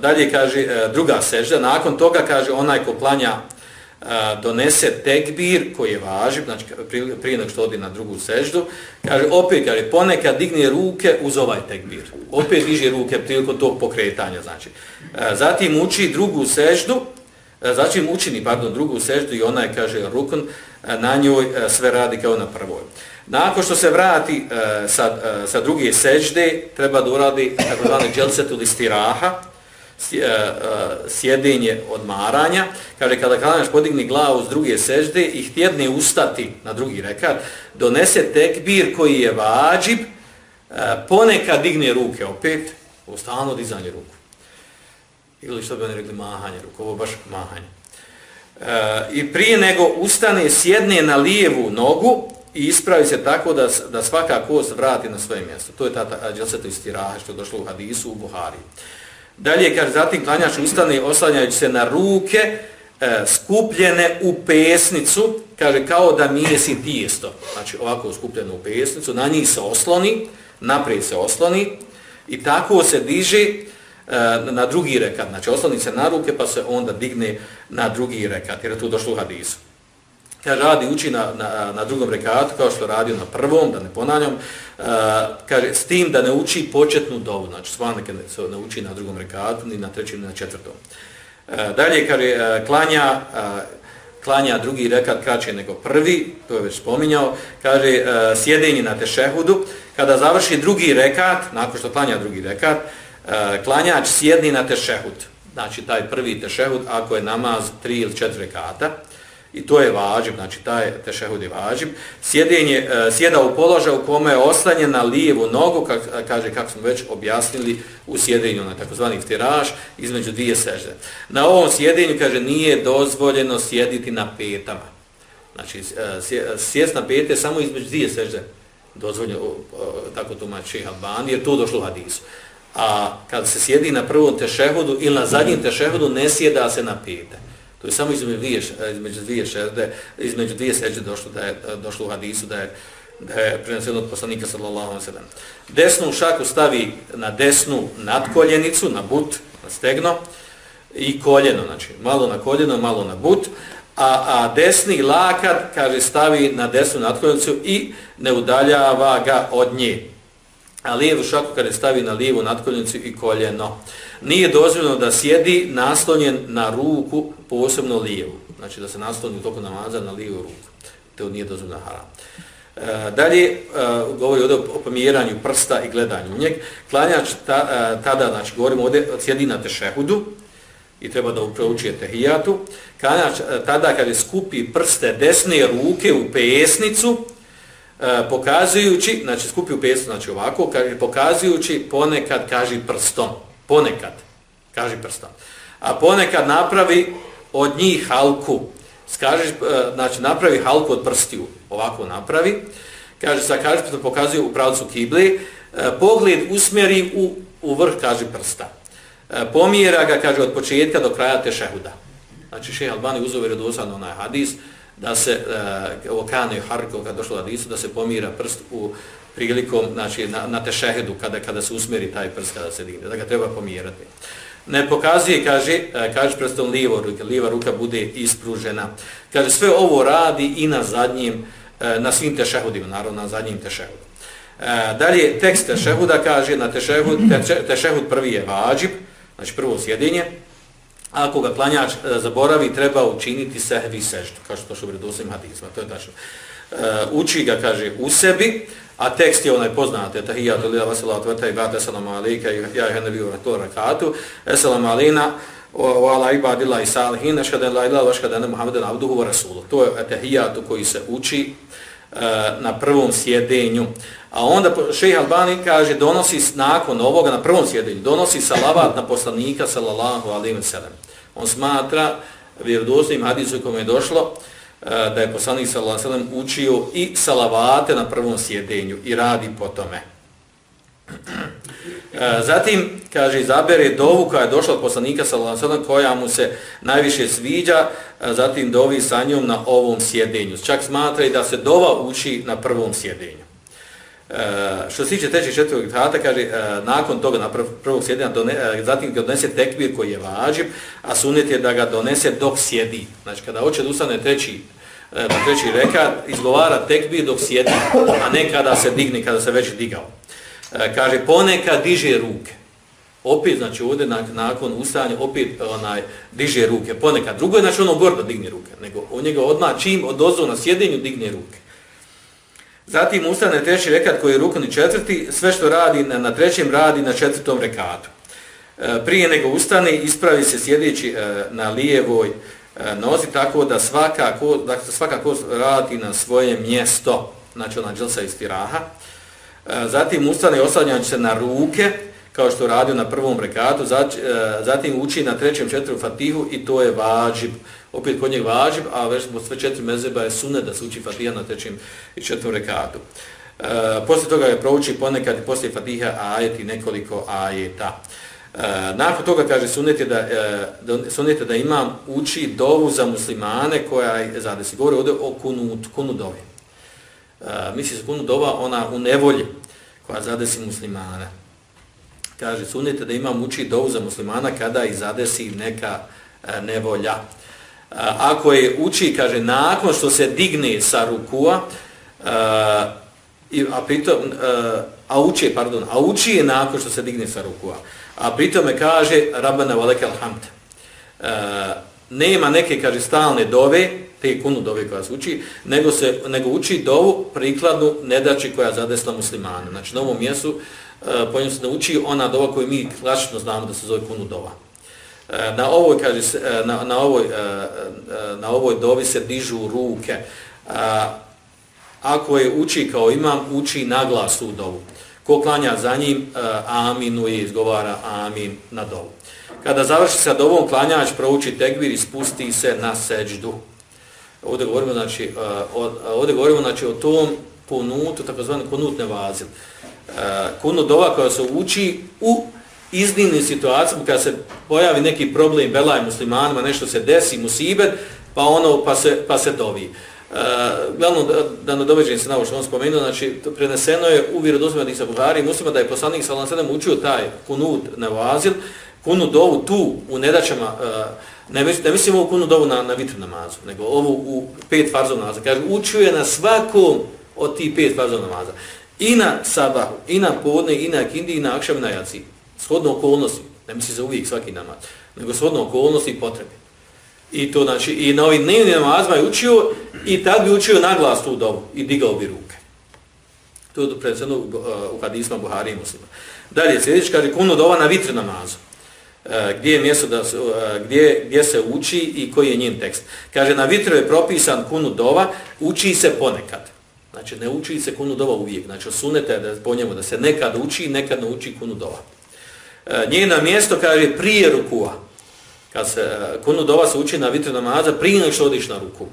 Dalje kaže, e, druga sežda, nakon toga kaže, onaj ko planja e, donese tekbir koji je važiv, znači prije nego što odi na drugu seždu, kaže, opet kaže, ponekad digne ruke uz ovaj tekbir. Opet diže ruke prilikom tog pokretanja, znači. E, zatim uči drugu seždu, E, zatim učini, pardon, drugu seždu i ona je, kaže, rukun, e, na njoj e, sve radi kao na prvoj. Nakon što se vrati sa, sa druge sežde, treba da uradi tako zvane ili stiraha, sjedenje odmaranja, kaže kada klanjaš podigni glavu s druge sežde i htjedne ustati na drugi rekat, donese tekbir koji je vađib, ponekad digne ruke opet, u stalno dizanje ruku. Ili što bi oni rekli mahanje ruku, ovo baš mahanje. E, I prije nego ustane, sjedne na lijevu nogu i ispravi se tako da, da svaka kost vrati na svoje mjesto. To je ta, ta dželseto istiraha što je došlo u hadisu u Buhari. Dalje, kaže, zatim klanjač ustane oslanjajući se na ruke e, skupljene u pesnicu, kaže, kao da mijesi tijesto. Znači, ovako skupljeno u pesnicu, na njih se osloni, naprijed se osloni i tako se diže E, na drugi rekat. Znači, osloni se na ruke pa se onda digne na drugi rekat, jer je tu došlo u hadisu. Kaže, radi, uči na, na, na drugom rekatu, kao što radio na prvom, da ne ponavljam, e, kaže, s tim da ne uči početnu dovu, znači svane se ne uči na drugom rekatu, ni na trećem, ni na četvrtom. E, dalje, kaže, klanja, klanja drugi rekat kraće nego prvi, to je već spominjao, kaže, uh, sjedenje na tešehudu, kada završi drugi rekat, nakon što klanja drugi rekat, E, klanjač sjedni na tešehud, znači taj prvi tešehud, ako je namaz tri ili četiri rekata, I to je vađib, znači taj tešehud je vađib. Sjedenje, e, sjeda u položaj u kome je oslanjen na lijevu nogu, kak, kaže kako smo već objasnili u sjedenju na takozvani tiraž između dvije sežde. Na ovom sjedenju, kaže, nije dozvoljeno sjediti na petama. Znači, e, sjest na pete samo između dvije sežde dozvoljeno, tako tumači Albani, jer to došlo u hadisu. A kad se sjedi na prvom tešehudu ili na zadnjem tešehudu, ne sjeda se na pete. To je samo između dvije, između dvije šerde, između dvije seđe došlo, da je, došlo u hadisu da je, da je preneseno od poslanika sallallahu alaihi sallam. Desnu šaku stavi na desnu nadkoljenicu, na but, na stegno i koljeno, znači malo na koljeno, malo na but, a, a desni lakat, kaže, stavi na desnu nadkoljenicu i ne udaljava ga od nje. A lijevu šaku kada stavi na lijevu natkoljnicu i koljeno nije dozvoljeno da sjedi naslonjen na ruku posebno lijevu. Znači da se nasloni toko namaza na lijevu ruku. To nije dozvoljeno haram. E, dalje e, govori ovdje o pomjeranju prsta i gledanju njeg. Klanjač ta, e, tada, znači govorimo ovdje, sjedi na tešehudu i treba da uproučuje tehijatu. Klanjač e, tada kada skupi prste desne ruke u pesnicu, E, pokazujući, znači skupi u pesnicu, znači ovako, kaže, pokazujući ponekad, kaže prstom ponekad, kaže prstom. A ponekad napravi od njih halku. Skažeš e, znači napravi halku od prstiju. Ovako napravi. Kaže, sa kaže prstom pokazuje u pravcu kible. Pogled usmjeri u, u vrh, kaže prsta. E, Pomjera ga, kaže, od početka do kraja tešehuda. Znači, šeha Albani uzove redosan onaj hadis, da se, e, ovo kane harko, kad došlo hadisu, da se pomira prst u prilikom, znači, na, na tešehedu, kada, kada se usmeri taj prst, kada se digne, da ga treba pomirati Ne pokazuje, kaže, e, kaže prstom lijevo ruke, lijeva ruka bude ispružena. Kaže, sve ovo radi i na zadnjim, e, na svim tešehudima, naravno, na zadnjim tešehudu. Dalje, tekst tešehuda kaže, na tešehud, tešehud prvi je vađib, znači prvo sjedinje, ako ga klanjač e, zaboravi, treba učiniti sehvi seždu, kao što što vredu osim hadizma, to je tačno. E, uči ga, kaže, u sebi, A tekst je onaj poznat, je tahijat, lila vasilatu vata i bata salamu alika i ja ih nebiju ratu rakatu, esalamu alina, wa ala ibadillah i salihin, aškadan la ila, aškadan ne Muhammeden abduhu wa rasulu. To je tahijatu koji se uči e, na prvom sjedenju. A onda šejh Albani kaže, donosi nakon ovoga, na prvom sjedenju, donosi salavat na poslanika sallallahu alaihi wa sallam. On smatra, vjerodostojnim hadisu kome je došlo, e, da je poslanik sallallahu alejhi ve sellem učio i salavate na prvom sjedenju i radi po tome. E, zatim, kaže, izabere dovu koja je došla od poslanika sallallahu koja mu se najviše sviđa, e, zatim dovi sa njom na ovom sjedenju. Čak smatra i da se dova uči na prvom sjedenju. E, što se tiče trećeg četvrtog tahata, kaže, e, nakon toga na prv, prvog sjedina, done, e, zatim ga donese tekbir koji je važiv, a sunet je da ga donese dok sjedi. Znači, kada hoće da ustane treći, e, na treći reka, izgovara tekbir dok sjedi, a ne kada se digne, kada se već digao. E, kaže, ponekad diže ruke. Opet, znači, ovdje nakon ustajanja, opet onaj, diže ruke. Ponekad. Drugo je, znači, ono gordo digne ruke, nego on njega odmah čim odozvo na sjedinju digne ruke. Zatim ustane treći rekat koji je rukni četvrti, sve što radi na, na trećem radi na četvrtom rekatu. E, prije nego ustane ispravi se sjedeći e, na lijevoj e, nozi tako da svaka, ko, da svaka kost radi na svoje mjesto, znači ona dželsa iz. E, zatim ustane oslanjajući se na ruke, kao što radio na prvom rekatu, e, zatim uči na trećem četvrtu fatihu i to je vađib opet kod njeg važib, a već smo sve četiri mezeba je sunet da se uči fatiha na trećem i četvrtom rekatu. E, poslije toga je prouči ponekad i poslije fatiha ajeti nekoliko ajeta. E, nakon toga kaže sunet je da, e, sunet je da imam uči dovu za muslimane koja je zadesi. Govori ovdje o kunut, kunudovi. E, misli se kunudova ona u nevolji koja zadesi muslimane. Kaže sunet je da imam uči dovu za muslimana kada i zadesi neka e, nevolja ako je uči, kaže, nakon što se digne sa rukua, a, a pritom, a, a uči, pardon, a uči je nakon što se digne sa rukua, a pritome kaže, Rabbana valekel hamd. Nema neke, kaže, stalne dove, te kunu dove koja se uči, nego, se, nego uči dovu prikladnu nedači koja zadesla muslimana. Znači, na ovom mjestu, po njom se nauči ona dova koju mi klasično znamo da se zove kunu dova. Na ovoj kaže se e, na, na ovoj e, e, na ovoj dovi se dižu ruke. Ako je uči kao imam uči na glas u dovu. Ko klanja za njim aminu i izgovara amin na dovu. Kada završi sa dovom klanjač prouči tekbir i spusti se na seđdu. Ovdje govorimo znači ovdje govorimo znači o tom ponutu takozvani kunut nevazil kunut dova koja se uči u iznimnim situacijama kada se pojavi neki problem belaj muslimanima, nešto se desi, musibet, pa ono pa se, pa se dovi. Uh, glavno da, da nadoveđem se na ovo što on spomenuo, znači preneseno je u vjerodostojnom sa Buhari muslima da je poslanik sallallahu alejhi učio taj kunut nevazil, kunut dovu tu u nedaćama uh, ne, ne mislimo u kunut dovu na, na vitr namazu, nego ovu u pet farzov namaza. Kaže, učio je na svakom od tih pet farzov namaza. I na sabahu, i na podne, i na kindi, i na akšam, i na jaci shodno okolnosti, ne misli za uvijek svaki namaz, nego shodno okolnosti i potrebe. I to znači, i na ovim dnevnim namazima je učio i tad bi učio naglas tu dobu i digao bi ruke. To je predsjedno eh, u hadisma Buhari i muslima. Dalje, sljedeći kaže kuno dova na vitr namazu. Eh, gdje je mjesto da se, eh, gdje, gdje se uči i koji je njen tekst. Kaže, na vitru je propisan kunu dova, uči se ponekad. Znači, ne uči se kunu dova uvijek. Znači, sunete da po njemu da se nekad uči, nekad ne uči kunu dova. E, njeno mjesto kaže prije rukua. Kad se e, kunu dova se uči na vitru namaza, prije nego što odiš na ruku.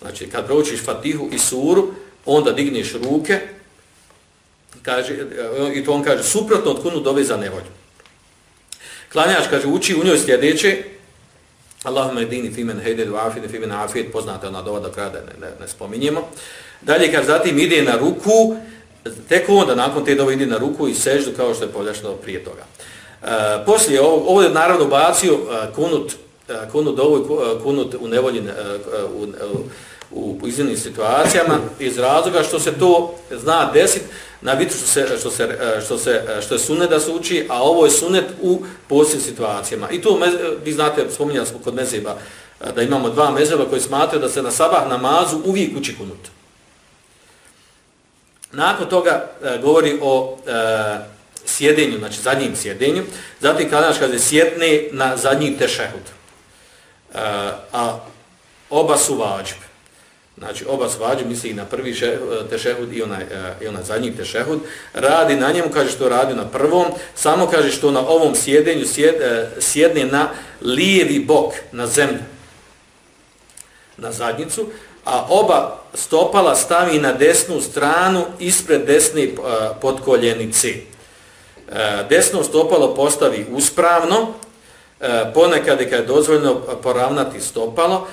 Znači, kad proučiš fatihu i suru, onda digneš ruke, kaže, e, i to on kaže, suprotno od kunu dove za nevolju. Klanjač, kaže, uči u njoj sljedeće, Allahumma edini fimen hejde du afide fimen afid, poznate ona dova do kraja da ne, ne, ne spominjemo. Dalje, kaže, zatim ide na ruku, tek onda nakon te dove ide na ruku i seždu kao što je poljašno prije toga. E, poslije ovo, ovo je naravno bacio e, kunut, e, kunut, ovo, e, kunut u nevolji e, u, e, u, u iznimnim situacijama iz razloga što se to zna desiti na vidu što se, što, se, e, što, se, što je sunet da se uči, a ovo je sunet u posljednim situacijama. I to, vi znate, spominjali smo kod mezeba, da imamo dva mezeba koji smatraju da se na sabah namazu uvijek uči kunut. Nakon toga e, govori o e, sjedenju, znači zadnjim sjedenju. Zatim kada naš kaže sjedne na zadnji tešehud. E, a oba su vađbe. Znači oba su misli i na prvi še, e, tešehud i onaj, e, i onaj zadnji tešehud. Radi na njemu, kaže što radi na prvom, samo kaže što na ovom sjedenju sjed, e, sjedne na lijevi bok, na zemlju. Na zadnjicu a oba stopala stavi na desnu stranu ispred desne eh, podkoljenice. Eh, desno stopalo postavi uspravno, eh, ponekad je kad je dozvoljeno poravnati stopalo,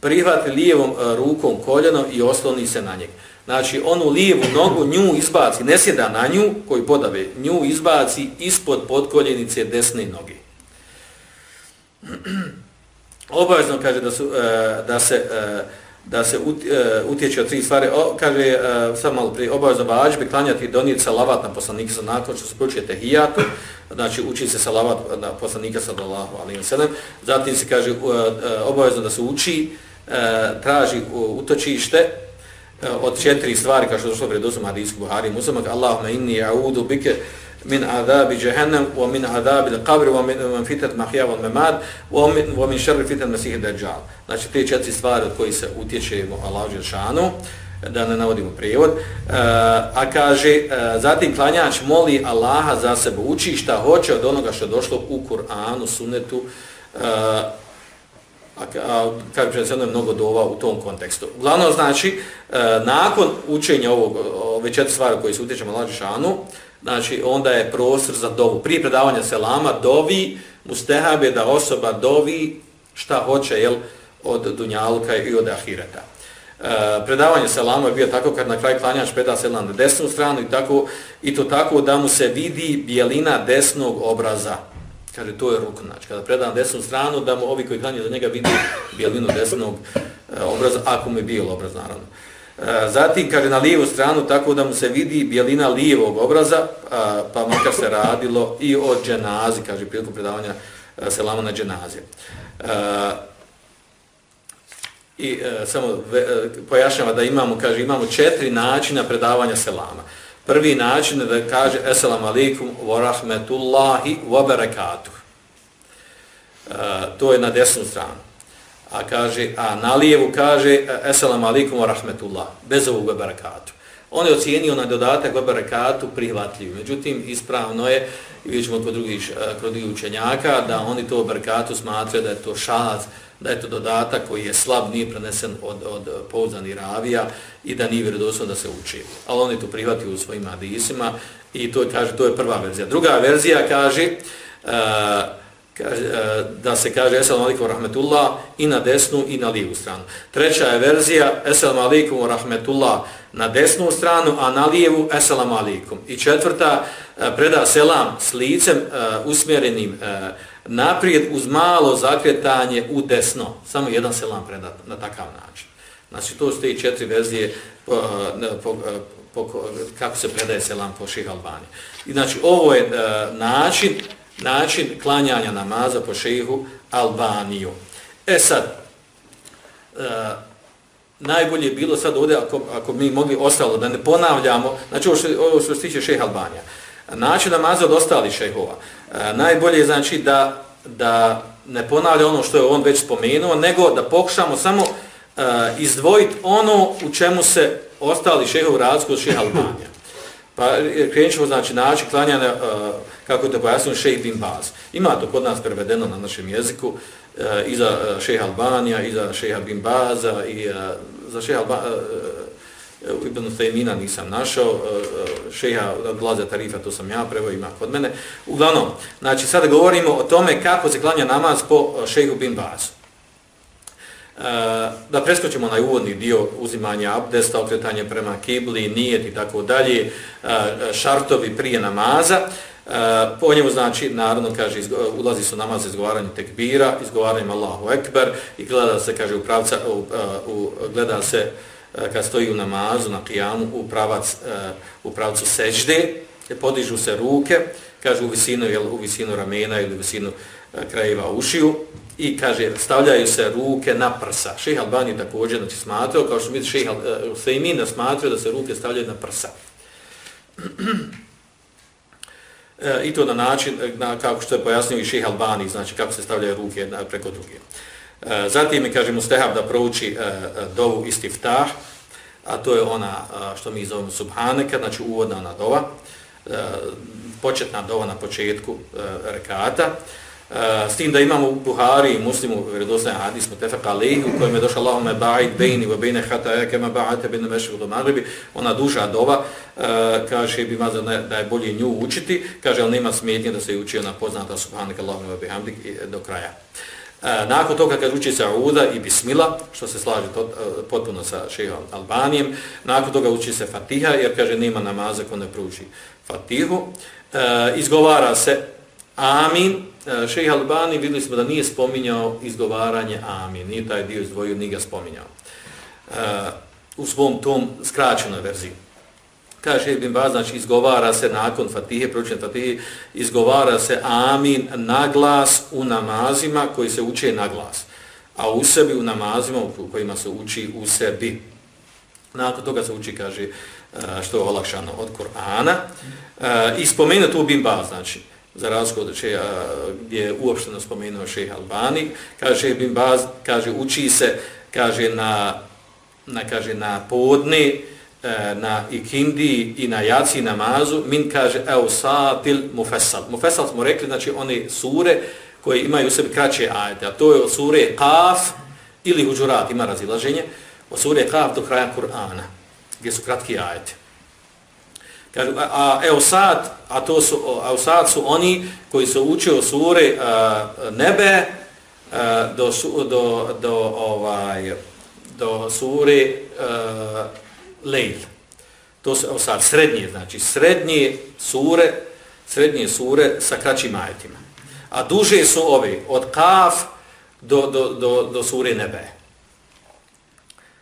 prihvati lijevom rukom koljeno i osloni se na njeg. Znači, onu lijevu nogu nju izbaci, ne sjeda na nju, koji podave, nju izbaci ispod podkoljenice desne noge. Obavezno kaže da, su, e, da se e, da se e, utječe od tri stvari. O, kaže, sad malo prije, obavezno vađbe, klanjati i donijeti salavat na poslanika sa nakon što se pručuje tehijatu, znači uči se salavat na poslanika sa dolahu, ali sedem. Zatim se kaže, obavezno da se uči, traži utočište, od četiri stvari, kao što je došlo pred osam hadijsku Buhari i Musamak, Allahumma inni a'udu bike min azabi jahannam wa min azabi al-qabr wa min, fitat mahya wal mamat wa min wa min sharri fitan masih ad-dajjal. Znači te četiri stvari od kojih se utječemo Allahu dželešanu da ne navodimo prijevod. E, a kaže, e, zatim klanjač moli Allaha za sebe, uči šta hoće od onoga što je došlo u Kur'anu, sunetu, e, a, a kako će se mnogo dova u tom kontekstu. Uglavnom znači, e, nakon učenja ovog, ove četiri stvari koje se utječemo na Lađešanu, znači onda je prostor za dovu. Prije predavanja selama dovi, mustehabe da osoba dovi šta hoće jel, od Dunjalka i od Ahireta. E, predavanje selama je bio tako kad na kraj klanjač peda selam na desnu stranu i, tako, i to tako da mu se vidi bijelina desnog obraza kaže to je ruk, znači kada predam desnu stranu da mu ovi koji klanjaju za njega vidi bijelinu desnog e, obraza, ako mu je bijel obraz naravno. E, zatim kaže na lijevu stranu tako da mu se vidi bijelina lijevog obraza, pa makar se radilo i o dženazi, kaže prilikom predavanja selama na dženazi. E, I samo e, pojašnjava da imamo, kaže imamo četiri načina predavanja selama. Prvi način je da kaže Esselamu alaikum wa rahmetullahi wa barakatuh. To je na desnu stranu. A kaže a na lijevu kaže e, Assalamu alaikum wa rahmetullah bez ovog wa. On je ocijenio na dodatak wa barakatuh prihvatljiv. Međutim, ispravno je, i vidjet ćemo kod drugih, eh, kod drugih učenjaka, da oni to barakatuh smatraju da je to šaz, da je to dodatak koji je slab, nije prenesen od, od pouzdanih ravija i da nije vjerodosno da se uči. Ali oni to prihvati u svojim hadisima i to kaže to je prva verzija. Druga verzija kaže, kaže uh, E, da se kaže Esselamu alaikum rahmetullah i na desnu i na lijevu stranu. Treća je verzija Esselamu alaikum rahmetullah na desnu stranu, a na lijevu Esselamu alaikum. I četvrta e, preda selam s licem uh, usmjerenim uh, naprijed uz malo zakretanje u desno. Samo jedan selam preda na takav način. Znači, to su te četiri verzije po, po, po, kako se predaje selam po ših Albani. I znači, ovo je uh, način, način klanjanja namaza po šehu Albaniju. E sad, e, najbolje je bilo sad ovdje, ako, ako mi mogli ostalo da ne ponavljamo, znači ovo što, ovo što se tiče šeha Albanija, način namaza od ostali šehova. E, najbolje je znači da, da ne ponavlja ono što je on već spomenuo, nego da pokušamo samo e, izdvojiti ono u čemu se ostali šehov razliku od šeha Albanija. Pa e, krenut ćemo znači način klanjanja, e, kako je to pojasnio, šejh bin Baz. Ima to kod nas prevedeno na našem jeziku, eh, e, i za uh, eh, Albanija, i za šejha bin Baza, i e, za šejha Albanija, e, Ibn Thaymina nisam našao, e, e, šeha Tarifa, to sam ja prevo ima kod mene. Uglavnom, znači sada govorimo o tome kako se klanja namaz po šejhu bin Bazu. Da preskočimo na uvodni dio uzimanja abdesta, okretanje prema kibli, nijet i tako dalje, šartovi prije namaza. E, po njemu znači, narodno kaže, ulazi su namaz izgovaranje tekbira, izgovaranje Allahu Ekber i gleda se, kaže, u pravca, u, e, u, gleda se e, kad stoji u namazu, na kijamu, u, pravac, u pravcu sežde, podižu se ruke, kaže u visinu, jel, u visinu ramena ili u visinu krajeva ušiju, i kaže, stavljaju se ruke na prsa. Šejh Albani također znači, smatrao, kao što vidi šejh Sejmin da smatrao da se ruke stavljaju na prsa. E, I to na način, e, na, kako što je pojasnio i šeha Albani, znači kako se stavljaju ruke preko druge. E, zatim mi kažemo stehab da prouči e, e, dovu istiftah, a to je ona što mi zovemo subhaneka, znači uvodna ona dova, početna dova na početku rekata. Eh, s tim da imamo u Buhari i muslimu vjerodostojan hadis mutefak alihi u kojem je došao Allahume ba'id baini wa baina hata kema ba'ata baina mashriq wa magribi, ona duža dova, eh, kaže bi mazal da je bolje nju učiti, kaže al nema smetnje da se uči ona poznata subhanak Allahumma wa bihamdik do kraja. Eh, nakon toga kad uči se i Bismila, što se slaže to, potpuno sa šehom Albanijem, nakon toga uči se Fatiha, jer kaže nema namaza ko ne pruži Fatihu, izgovara se Amin, E, Šejh Albani videli smo da nije spominjao izgovaranje amin, nije taj dio izdvojio, nije ga spominjao. Uh, u svom tom skraćenoj verziji. Kaže Ibn Baz, znači izgovara se nakon Fatihe, pročenja Fatihe, izgovara se amin na glas u namazima koji se uče na glas. A u sebi u namazima u kojima se uči u sebi. Nakon toga se uči, kaže, e, što je olakšano od Korana. I spomenu tu Ibn Baz, znači, za razgod gdje je uopšteno spomenuo šeha Albani, kaže Bin Baz, kaže, uči se, kaže, na, na, kaže, na podne, na ikindi i na jaci namazu, min kaže, evo satil Mufessal Mufesal smo rekli, znači, one sure koje imaju u sebi kraće ajete, a to je od sure Kaf ili Huđurat, ima razilaženje, od sure Kaf do kraja Kur'ana, gdje su kratki ajete. Kažu, a evo sad, a to su, a sad su oni koji su učio sure a, nebe a, do, do, do, ovaj, do sure a, lejl. To su evo sad, srednje, znači srednje sure, srednje sure sa kraćim ajetima. A duže su ove, od kaf do, do, do, do sure nebe.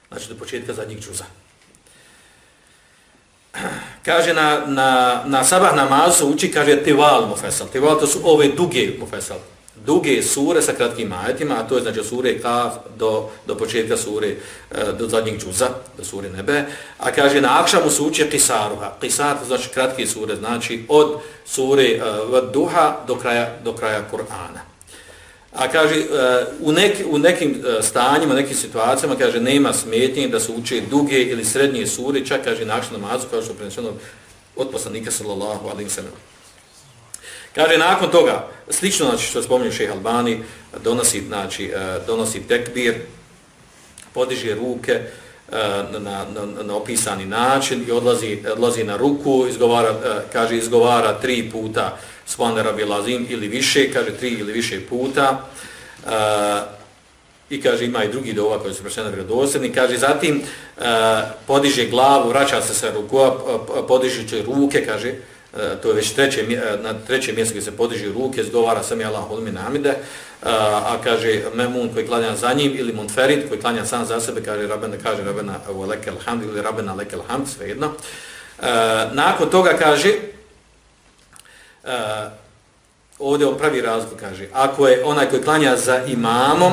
Znači do početka zadnjih džuza kaže na, na, na sabah namazu uči, kaže tival mufesal. Tival to su ove duge mufesal. Duge sure sa kratkim ajetima, a to je znači sure kaf do, do početka sure, eh, do zadnjeg džuza, do sure nebe. A kaže na akšamu se uči kisaruha. Kisar to znači kratke sure, znači od sure uh, duha do kraja, do kraja Kur'ana. A kaže, e, u, nek, u nekim e, stanjima, nekim situacijama, kaže, nema smetnje da se uče duge ili srednje sure, čak kaže našo namazu, kao što je preneseno od poslanika sallallahu alim sallam. Kaže, nakon toga, slično, znači, što spominje šeha Albani, donosi, znači, e, donosi tekbir, podiže ruke uh, na, na, na opisani način i odlazi, odlazi na ruku, izgovara, e, kaže, izgovara tri puta uh, Svane Rabi Lazim ili više, kaže tri ili više puta. Uh, I kaže ima i drugi dova koji su prošljena vjerodosljedni. Kaže zatim uh, podiže glavu, vraća se sa ruku, podiže ruke, kaže, Eh, to je već treće, eh, na trećem mjestu gdje se podiže ruke, zgovara sam je Allah ulmi namide, eh, a kaže Memun koji klanja za njim ili Montferit koji klanja sam za sebe, kaže Rabena, kaže Rabena lekel hamd ili Rabena lekel hamd, svejedno. Uh, nakon toga kaže, uh, ovdje on pravi razlog, kaže, ako je onaj koji klanja za imamom,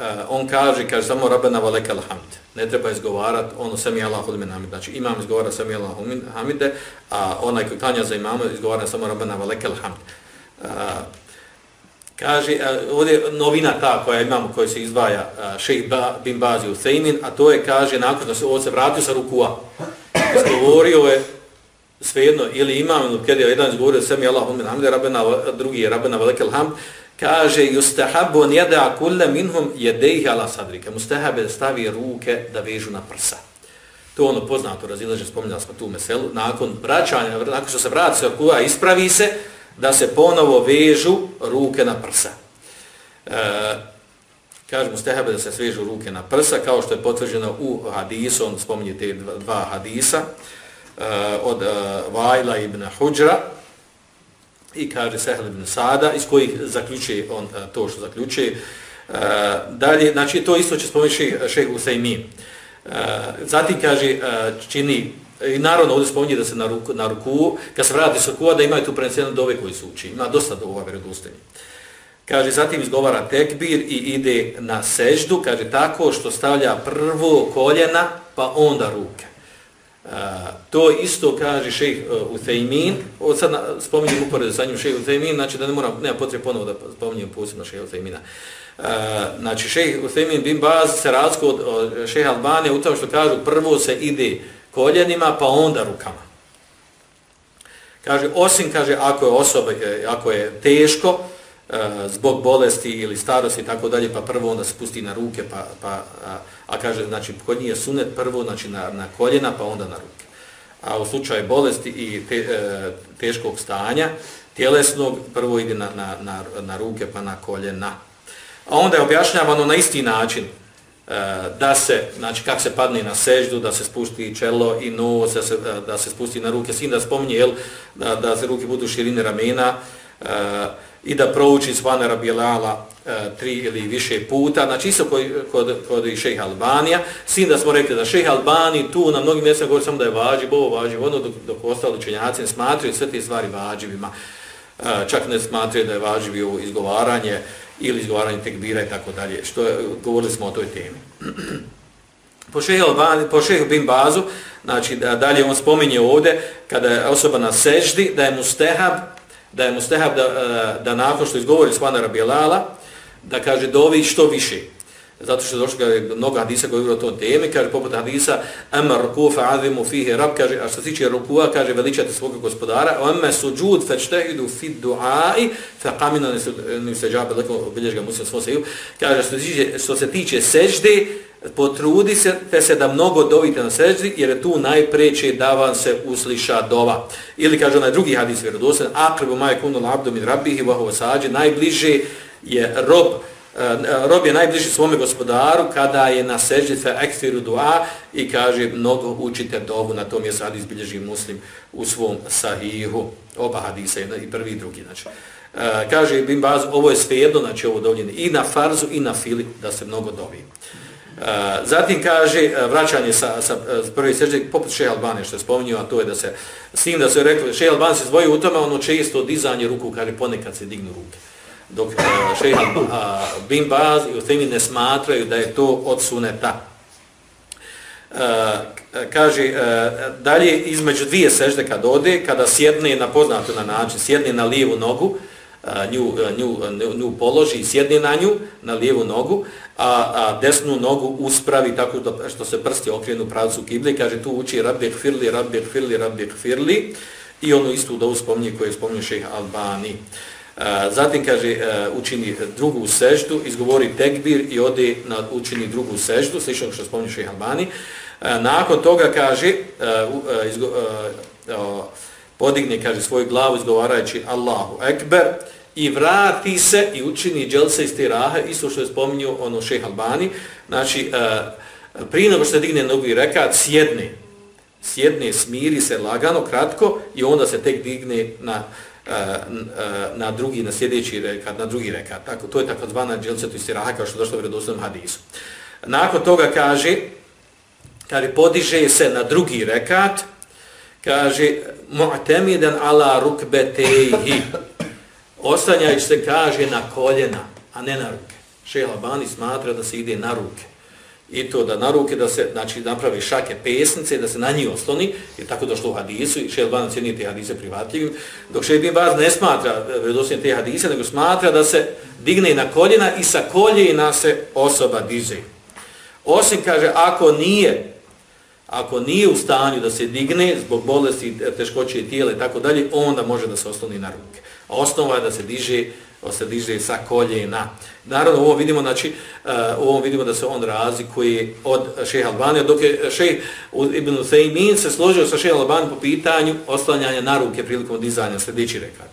uh, on kaže, kaže, samo Rabbena valeka alhamd. Ne treba izgovarati ono sami Allah hulimin hamid. Znači, imam izgovara sami Allah hulimin hamide, a onaj koji klanja za imama izgovara samo Rabbena valeka alhamd. Uh, eh, kaže, uh, ovdje novina ta koja imamo, koja se izdvaja uh, šeht ba, bin Bazi u Sejmin, a to je, kaže, nakon da se ovdje se vratio sa rukua, izgovorio je svejedno, ili imam, kada je jedan izgovorio, sami Allah, umin hamide, rabena, drugi je Rabbena velikel ham, kaže, justahabu an yada kulle minhum yadayhi ala sadrika. Mustahabe stavi ruke da vežu na prsa. To ono poznato razilaže, spominjali smo tu meselu, nakon vraćanja, nakon što se vrati se kuva, ispravi se, da se ponovo vežu ruke na prsa. E, kaže mustahab da se svežu ruke na prsa, kao što je potvrđeno u hadisu, on spominje te dva hadisa, e, od e, Vajla ibn Huđra i kaže Sehl ibn Sada, iz kojih zaključuje on e, to što zaključuje. E, dalje, znači to isto će spomenuti šeh Usaymin. E, zatim kaže, čini, i naravno ovdje spominje da se na ruku, na ruku kad se vrati sa kuva, da imaju tu prenesenu dove koji su uči. Ima dosta dova vjerodostojnje. Kaže, zatim izgovara tekbir i ide na seždu, kaže, tako što stavlja prvo koljena, pa onda ruke to isto kaže šejh e, Uthejmin, od sad spominjem uporedu sa njim šejh Uthejmin, znači da ne moram, nema potrebe ponovo da spominjem posebno šejh Uthejmina. Uh, e, znači šejh Uthejmin bin Baz se razliku od, od šejh Albanije u tom što kažu prvo se ide koljenima pa onda rukama. Kaže, osim, kaže, ako je osoba, e, ako je teško, Eh, zbog bolesti ili starosti i tako dalje, pa prvo onda se spusti na ruke, pa, pa a, a kaže, znači, kod nije sunet prvo, znači, na, na koljena, pa onda na ruke. A u slučaju bolesti i te, e, teškog stanja, tjelesnog, prvo ide na, na, na, na ruke, pa na koljena. A onda je objašnjavano na isti način, e, da se, znači, kak se padne na seždu, da se spusti čelo i nos, da se, da se spusti na ruke, sin da spominje, jel, da, da se ruke budu širine ramena, e, i da prouči Svana Rabijelala e, tri ili više puta, znači isto kod, kod, kod i šeha Albanija, sin da smo rekli da šeha Albani tu na mnogim mjestima govori samo da je vađib, ovo vađib, ono dok, dok ostali učenjaci ne smatruju sve te stvari vađibima, e, čak ne smatruju da je vađib izgovaranje ili izgovaranje tekbira i tako dalje, što je, govorili smo o toj temi. po šeha Albani, po šeha Bin Bazu, znači da, dalje on spominje ovdje, kada je osoba na seždi, da je mu stehab, da je mustahab da, e, da nakon što izgovori Svana Rabijelala, da kaže dovi što više. Zato što je došlo kaže, mnogo hadisa koji govori o tom temi, kaže poput hadisa Ema ruku fa azimu fihi rab, kaže, a što se tiče rukua, kaže veličate svoga gospodara, o eme suđud fe čtehidu fi duai, fe kamina ne se džabe, dakle, lako obilješ muslim svoj seju, kaže što se tiče, što se tiče sežde, potrudi se, te se da mnogo dovite na seždi, jer je tu najpreće da vam se usliša dova. Ili kaže onaj drugi hadis vjerodosan, akribu maj kunu labdu min rabihi vahu sađe, najbliže je rob, eh, rob je najbliži svome gospodaru kada je na seždi fe ekfiru dua i kaže mnogo učite dovu na tom je sad izbilježi muslim u svom sahihu, oba hadisa, i prvi i drugi. Znači. Eh, kaže Bin Baz, ovo je svejedno, znači ovo dovljene i na farzu i na fili da se mnogo dovi. Zatim kaže vraćanje sa, sa prvi sežde, poput Šeha Albane što je spominio, a to je da se, s tim da se rekli, Šeha Albane se zvoji u tome, ono često dizanje ruku, kaže ponekad se dignu ruke. Dok Šeha Bin Baz i Uthemi ne smatraju da je to od suneta. Kaže, dalje između dvije sežde kad ode, kada sjedne na poznatu na način, sjedne na lijevu nogu, nju, nju, nju položi i sjedne na nju, na lijevu nogu, a, a desnu nogu uspravi tako da što se prsti okrenu pravcu kible, kaže tu uči rabbi firli, rabbi firli, rabbi firli, i ono istu da uspomni koje je spomnio šeha Albani. Zatim kaže e, učini drugu seždu, izgovori tekbir i ode na učini drugu seždu, slično što spominje šeha Albani. E, nakon toga kaže, e, izgo, podigne kaže svoju glavu izgovarajući Allahu Ekber i vrati se i učini dželse iz te rahe, isto što je spominio ono šeha Albani, znači uh, prije nego što se digne nogu i reka, sjedne, sjedne, smiri se lagano, kratko i onda se tek digne na, e, e, na drugi, na sljedeći rekat, na drugi rekat. Tako, to je tako zvana dželse iz kao što je došlo u redosnom hadisu. Nakon toga kaže, kaže, podiže se na drugi rekat, kaže, mu'temidan ala rukbetehi, Ostanjajući se kaže na koljena, a ne na ruke. Šeha Albani smatra da se ide na ruke. I to da na ruke, da se znači, napravi šake pesnice, da se na njih osloni, i tako došlo u hadisu, i Šeha Albani cijeni te hadise privatljivim, dok Šeha Baz ne smatra vredosnije te hadise, nego smatra da se digne na koljena i sa koljena se osoba diže. Osim, kaže, ako nije, ako nije u stanju da se digne zbog bolesti, teškoće tijela i tako dalje, onda može da se osloni na ruke A osnova je da se diže da se diže sa koljena. Naravno, ovo vidimo, znači, eh, uh, u ovom vidimo da se on razlikuje od šeha Albanija, dok je šeh Ibn Thaymin se složio sa šeha Albanija po pitanju oslanjanja na ruke prilikom dizanja sljedeći rekat.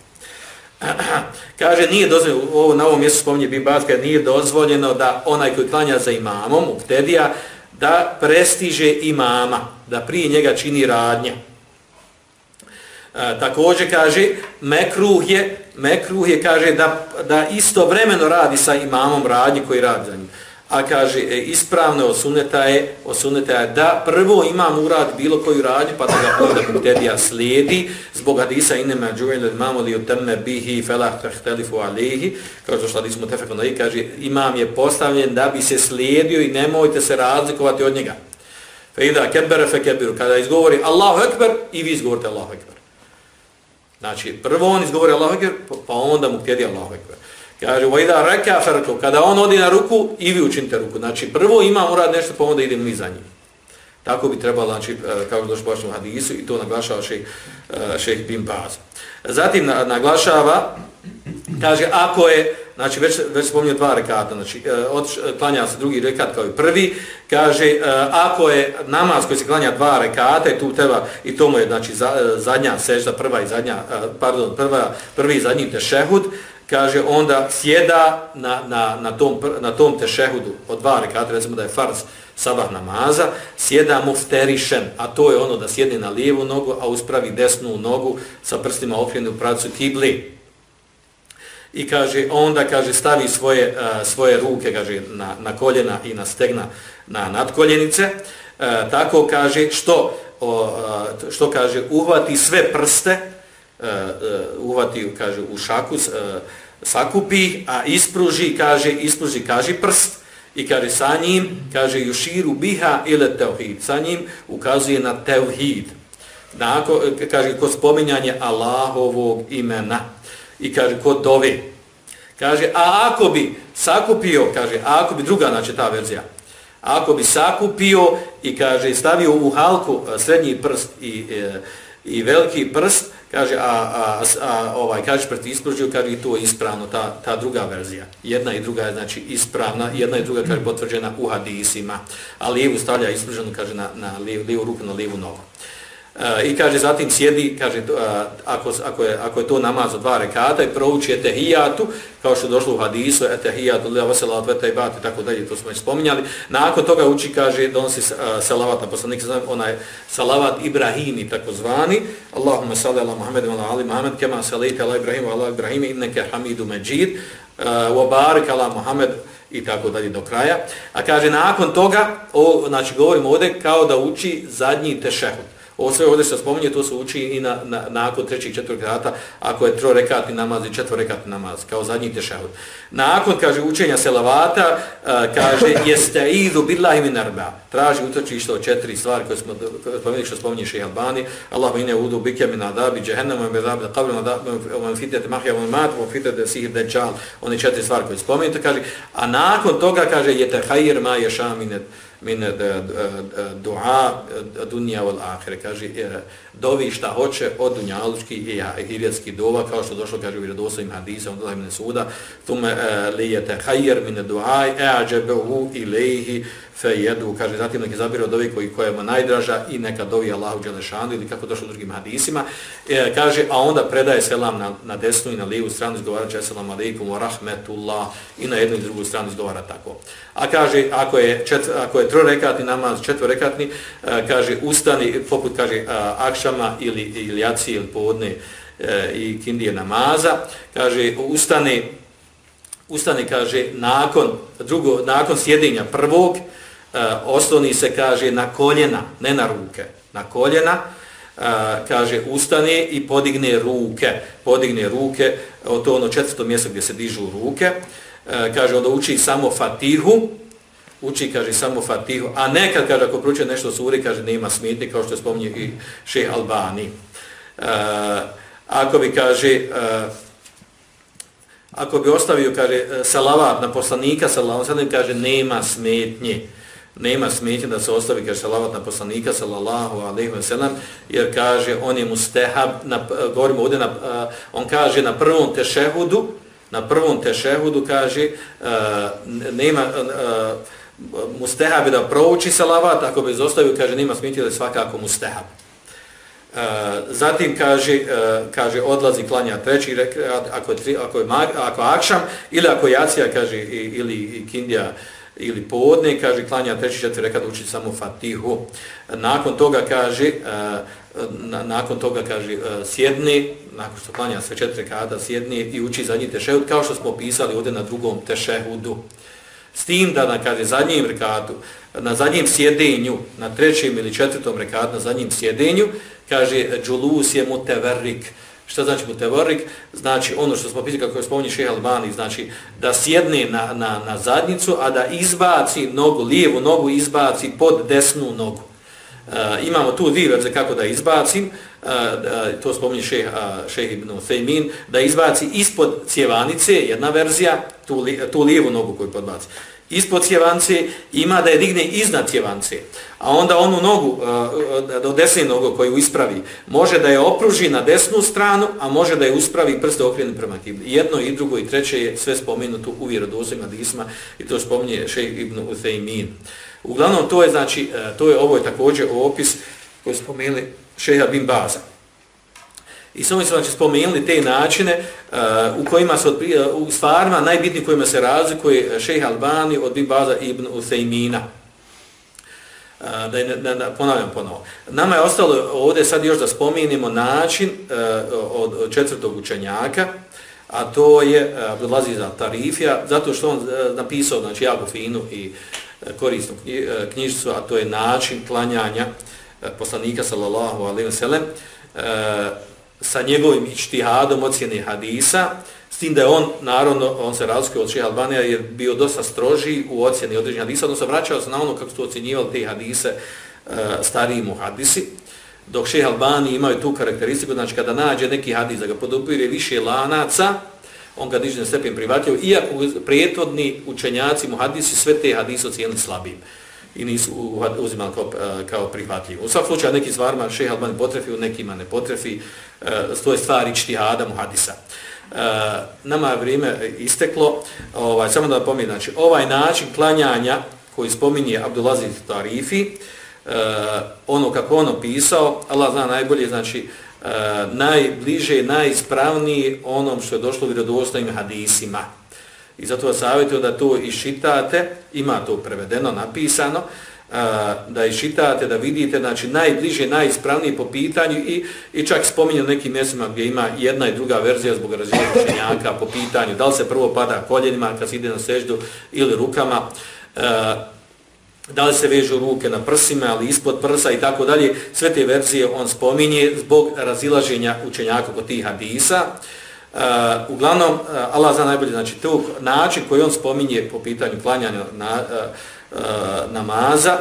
Kaže, nije dozvoljeno, ovo na ovom mjestu spominje Bimbatka, nije dozvoljeno da onaj koji klanja za imamom, u Ktedija, da prestiže imama, da prije njega čini radnje. E, također kaže mekruh je mekruh je kaže da da istovremeno radi sa imamom radnje koji radi za njim a kaže e, ispravno osuneta je osuneta je da prvo imam urad bilo koju radnju pa da ga onda muktedija slijedi. Zbog hadisa inema džuvel imamo li utemme bihi felah tahtelifu alihi kao što hadis mutefek onda kaže imam je postavljen da bi se slijedio i nemojte se razlikovati od njega. Fe ida kebere fe kebiru kada izgovori Allahu ekber i vi izgovorite Allahu ekber Znači, prvo on izgovori Allahu Ekber, pa onda mu kjedi Allahu Ekber. Kaže, vajda reka farko, kada on odi na ruku, i vi učinite ruku. Znači, prvo ima urad nešto, pa onda idem mi za njim. Tako bi trebalo, znači, e, kao što došlo u hadisu, i to naglašava šeh, e, šeh Bin Baz. Zatim naglašava, kaže, ako je, znači već, već spominio dva rekata, znači e, od, klanja se drugi rekat kao i prvi, kaže ako je namaz koji se klanja dva rekata i tu treba, i to mu je znači za, zadnja sežda, prva i zadnja, pardon, prva, prvi i zadnji tešehud, kaže onda sjeda na, na, na, tom, na tom tešehudu od dva rekata, recimo da je farz sabah namaza, sjeda mufterišen, a to je ono da sjedne na lijevu nogu, a uspravi desnu nogu sa prstima okrenuti u pracu kibli. I kaže onda kaže stavi svoje uh, svoje ruke kaže na na koljena i na stegna na nadkoljenice. Uh, tako kaže što uh, što kaže uhvati sve prste uh, uhvati kaže u šaku uh, sakupi a ispruži kaže ispruži kaže prst i kaže sa njim kaže juširu biha ila tauhid sa njim ukazuje na tauhid Nako, kaže, kod spominjanje Allahovog imena i kaže kod dove. Kaže, a ako bi sakupio, kaže, a ako bi druga, znači ta verzija, ako bi sakupio i kaže, stavio u halku srednji prst i, i veliki prst, kaže, a, a, a ovaj, kaže, prst ispružio, kaže, i to je ispravno, ta, ta druga verzija. Jedna i druga je, znači, ispravna, jedna i druga, kaže, potvrđena u hadisima, a lijevu stavlja ispruženu, kaže, na, na lijevu, lijevu ruku, na lijevu nogu. E, I kaže zatim sjedi, kaže ako ako je ako je to namaz od dva rekata i prouči etehijatu, kao što došlo u hadisu etehijatu lila vasela, od veta i bat i tako dalje, to smo već spominjali. Nakon toga uči kaže donosi e, salavat na poslanik znam, onaj salavat Ibrahimi takozvani. Allahumma salli ala Muhammedu wa ala ali Muhammed kema sallaita ala Ibrahimu wa ala Ibrahimi, innaka Hamidu Majid. E, wa barik ala Muhammed i tako dalje do kraja. A kaže nakon toga, o, znači govorimo ovdje kao da uči zadnji tešehud. Ovo sve ovdje se spominje, to se uči i na, na, nakon trećih četvrg rata, ako je trorekatni namaz i četvorekatni namaz, kao zadnji tešahud. Nakon, kaže, učenja selavata, uh, kaže, jeste idu billahi min arba. Traži utočište od četiri stvari koje smo spominjali, što spominje šeha Albani. Allah ine udu bike min adabi, džehennam, min adabi, da qabli, min fitete mahja, min mat, min fitete sihir deđal. Oni četiri stvari koje spominjete, kaže, a nakon toga, kaže, jete hajir ma ješaminet, min eh, eh, eh, dua dunja wal ahire kaže dovi šta hoće od dunjalučki i ahiretski dova kao što došlo kaže u vjerodostojnim hadisom od Ibn Suda thumma lijete khayr min ad-du'a e a'jabahu fe jedu, kaže zatim neki zabira od ovih koji kojima najdraža i neka dovi Allahu Đelešanu ili kako došlo u drugim hadisima. E, kaže a onda predaje selam na, na desnu i na lijevu stranu izgovara selam alejkum wa rahmetullah i na jednu i drugu stranu izgovara tako. A kaže ako je čet, ako je trorekatni namaz četvorekatni e, kaže ustani poput kaže akšama ili ili jaci ili povodne e, i kindije namaza kaže ustani ustani kaže nakon drugo nakon sjedinja prvog uh, E, osloni se, kaže, na koljena, ne na ruke, na koljena, e, kaže, ustane i podigne ruke, podigne ruke, o to ono četvrto mjesto gdje se dižu ruke, e, kaže, onda uči samo fatihu, uči, kaže, samo fatihu, a nekad, kaže, ako pruče nešto suri, kaže, nema smetni, kao što je spominje i šeh Albani. A, ako bi, kaže, uh, ako bi ostavio, kaže, salavat na poslanika, salavat, kaže, nema smetnje nema smetnje da se ostavi kaže salavat na poslanika sallallahu alejhi ve sellem jer kaže on je mustehab na eh, govorimo ovdje na eh, on kaže na prvom tešehudu na prvom tešehudu kaže eh, nema mustehab da prouči salavat ako bi izostavio kaže nema smetnje da je svakako mustehab. Uh, zatim kaže uh, kaže odlazi klanja treći rekat ako je tri, ako je mag, ako akšam ili ako jacija kaže i, ili kindija uh, ili podne, kaže, klanja treći četiri rekat, uči samo fatihu. Nakon toga, kaže, e, na, nakon toga, kaže, e, sjedni, nakon što klanja sve četiri rekata, sjedni i uči zadnji tešehud, kao što smo opisali ovdje na drugom tešehudu. S tim da na, kaže, zadnjim rekatu, na zadnjem sjedenju, na trećem ili četvrtom rekatu, na zadnjem sjedenju, kaže, džulus je muteverrik, Šta znači mutevarik? Znači ono što smo pisali kako je spominje Šeha Albani, znači da sjedne na, na, na zadnicu, a da izbaci nogu, lijevu nogu izbaci pod desnu nogu. E, imamo tu dvije verze kako da izbacim, e, e, to spominje Šeha, šeh ibn Fejmin, da izbaci ispod cjevanice, jedna verzija, tu, li, tu lijevu nogu koju podbaci ispod cjevance, ima da je digne iznad cjevance. A onda onu nogu, e, e, do desne nogu koju ispravi, može da je opruži na desnu stranu, a može da je uspravi prste okrenu prema kibli. Jedno i drugo i treće je sve spomenuto u vjerodostojima disma i to spominje šejh Ibn Uthaymin. Uglavnom, to je, znači, e, to je ovo je također opis koji spomenuli šeha Bin Baza. I samo smo znači, spomenuli te načine uh, u kojima se, uh, u stvarima najbitniji kojima se razlikuje eh, šejh Albani od Bin Baza ibn Usejmina. Uh, eh, da, da, da ponavljam ponovo. Nama je ostalo ovdje sad još da spomenimo način uh, od četvrtog učenjaka, a to je uh, Abdulaziz Tarifija, zato što on uh, napisao znači, jako finu i uh, korisnu knjižicu, a to je način klanjanja uh, poslanika sallallahu alaihi wa sallam. Sa njegovim ištihadom ocjene hadisa, s tim da je on, naravno, on se razlikuje od šeha Albanija, jer bio dosta stroži u ocjeni određenja hadisa, odnosno vraćao se na ono kako su ocjenjivali te hadise uh, stariji mu hadisi, dok šeha Albani imaju tu karakteristiku, znači kada nađe neki hadis da ga podupire više lanaca, on ga diže na stepen prihvatljivo, iako prijetvodni učenjaci mu hadisi sve te hadise ocijenili slabim i nisu uzimali kao, eh, kao prihvatljivo. U svakom slučaju neki stvarima šeha Albani potrefi, u nekima ne potrefi, eh, to je stvar ičtihada muhadisa. Eh, nama je vrijeme isteklo, ovaj, samo da pomijem, znači, ovaj način klanjanja koji spominje Abdulaziz Tarifi, ono kako ono pisao, Allah zna najbolje, znači, najbliže, najispravniji onom što je došlo u vjerodostojnim hadisima. I zato vas savjetujem da to iščitate, ima to prevedeno, napisano, e, da iščitate, da vidite, znači najbliže, najispravnije po pitanju i, i čak spominje nekim mjestima gdje ima jedna i druga verzija zbog razvijenja po pitanju, da li se prvo pada koljenima kad se ide na seždu ili rukama, e, da li se vežu ruke na prsima, ali ispod prsa i tako dalje, sve te verzije on spominje zbog razilaženja učenjaka kod tih hadisa. Uh, uglavnom, uh, Allah zna najbolje, znači, to način koji on spominje po pitanju klanjanja na, uh, uh, namaza,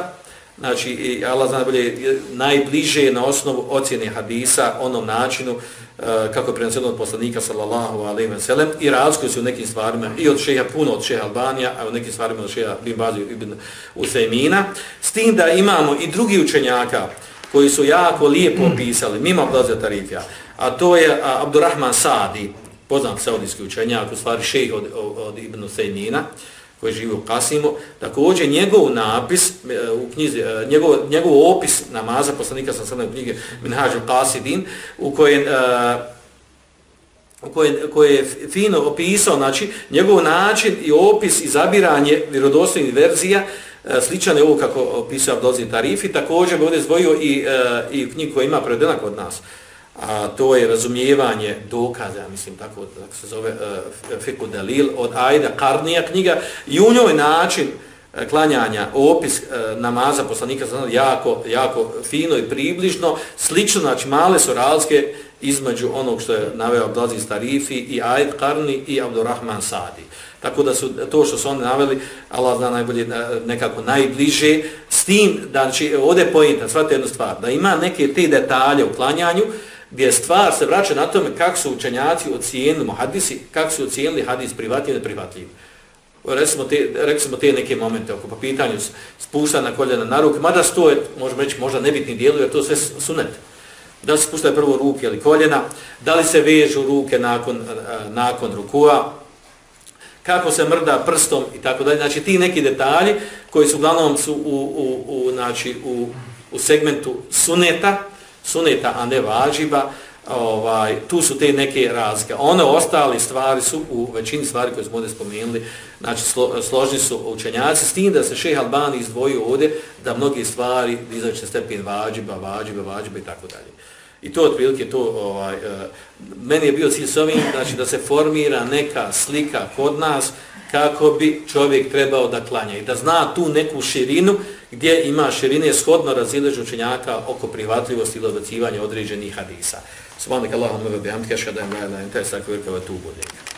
znači, i Allah zna najbolje, najbliže na osnovu ocjene hadisa, onom načinu, uh, kako je prenosio od poslanika, sallallahu alaihi wa sallam, i razkoju se u nekim stvarima, i od šeha, puno od šeha Albanija, a u nekim stvarima od šeha Bin Baziju ibn Usajmina, s tim da imamo i drugi učenjaka, koji su jako lijepo opisali, mimo Abdazija Tarifija, a to je Abdurrahman Sadi, poznat saudijski učenjak, u stvari šejh od, od Ibn Sejnina, koji živi u Kasimu, također njegov napis, eh, u knjizi, eh, njegov, njegov opis namaza poslanika sam sada u knjige Minhađu Kasidin, u kojem eh, u koje, koje je fino opisao, znači, njegov način i opis i zabiranje vjerodostojnih verzija, sličan je ovo kako opisao Abdozin Tarifi, također bi ovdje zvojio i, i knjig koja ima prevedena kod nas a to je razumijevanje dokaza, mislim tako tako se zove e, uh, Fiku Dalil od Aida Karnija knjiga i u njoj način e, klanjanja, opis uh, namaza poslanika znači jako, jako fino i približno, slično, znači male su razlike između onog što je naveo Abdelaziz Tarifi i Ajd Karni i Abdurrahman Sadi. Tako da su to što su oni naveli, Allah zna najbolje nekako najbliže, s tim, znači ovdje je pojenta, shvatite jednu stvar, da ima neke te detalje u klanjanju, gdje stvar se vraća na tome kako su učenjaci ocijenili hadisi, kako su ocijenili hadis privatljiv i neprivatljiv. Recimo te, recimo te neke momente oko po pitanju spusta na koljena na ruke, mada to je, možemo reći, možda nebitni dijelu, jer to sve sunet. Da li se spustaju prvo ruke ili koljena, da li se vežu ruke nakon, eh, nakon rukua, kako se mrda prstom i tako dalje. Znači ti neki detalji koji su uglavnom su u, u, u, znači, u, u segmentu suneta, suneta, a ne važiba, ovaj, tu su te neke razlike. One ostale stvari su u većini stvari koje smo ovdje spomenuli, znači slo, složni su učenjaci, s tim da se šeha Albani izdvojio ovdje da mnoge stvari izaći stepen važiba, važiba, važiba i tako dalje. I to otprilike to, ovaj, eh, meni je bio cilj s ovim, znači da se formira neka slika kod nas kako bi čovjek trebao da klanja i da zna tu neku širinu gdje ima širine shodno raziležu učenjaka oko prihvatljivosti ili odbacivanja određenih hadisa. Subhanak Allahumma wa bihamdika ashhadu an la ilaha illa anta astaghfiruka wa atubu ilayk.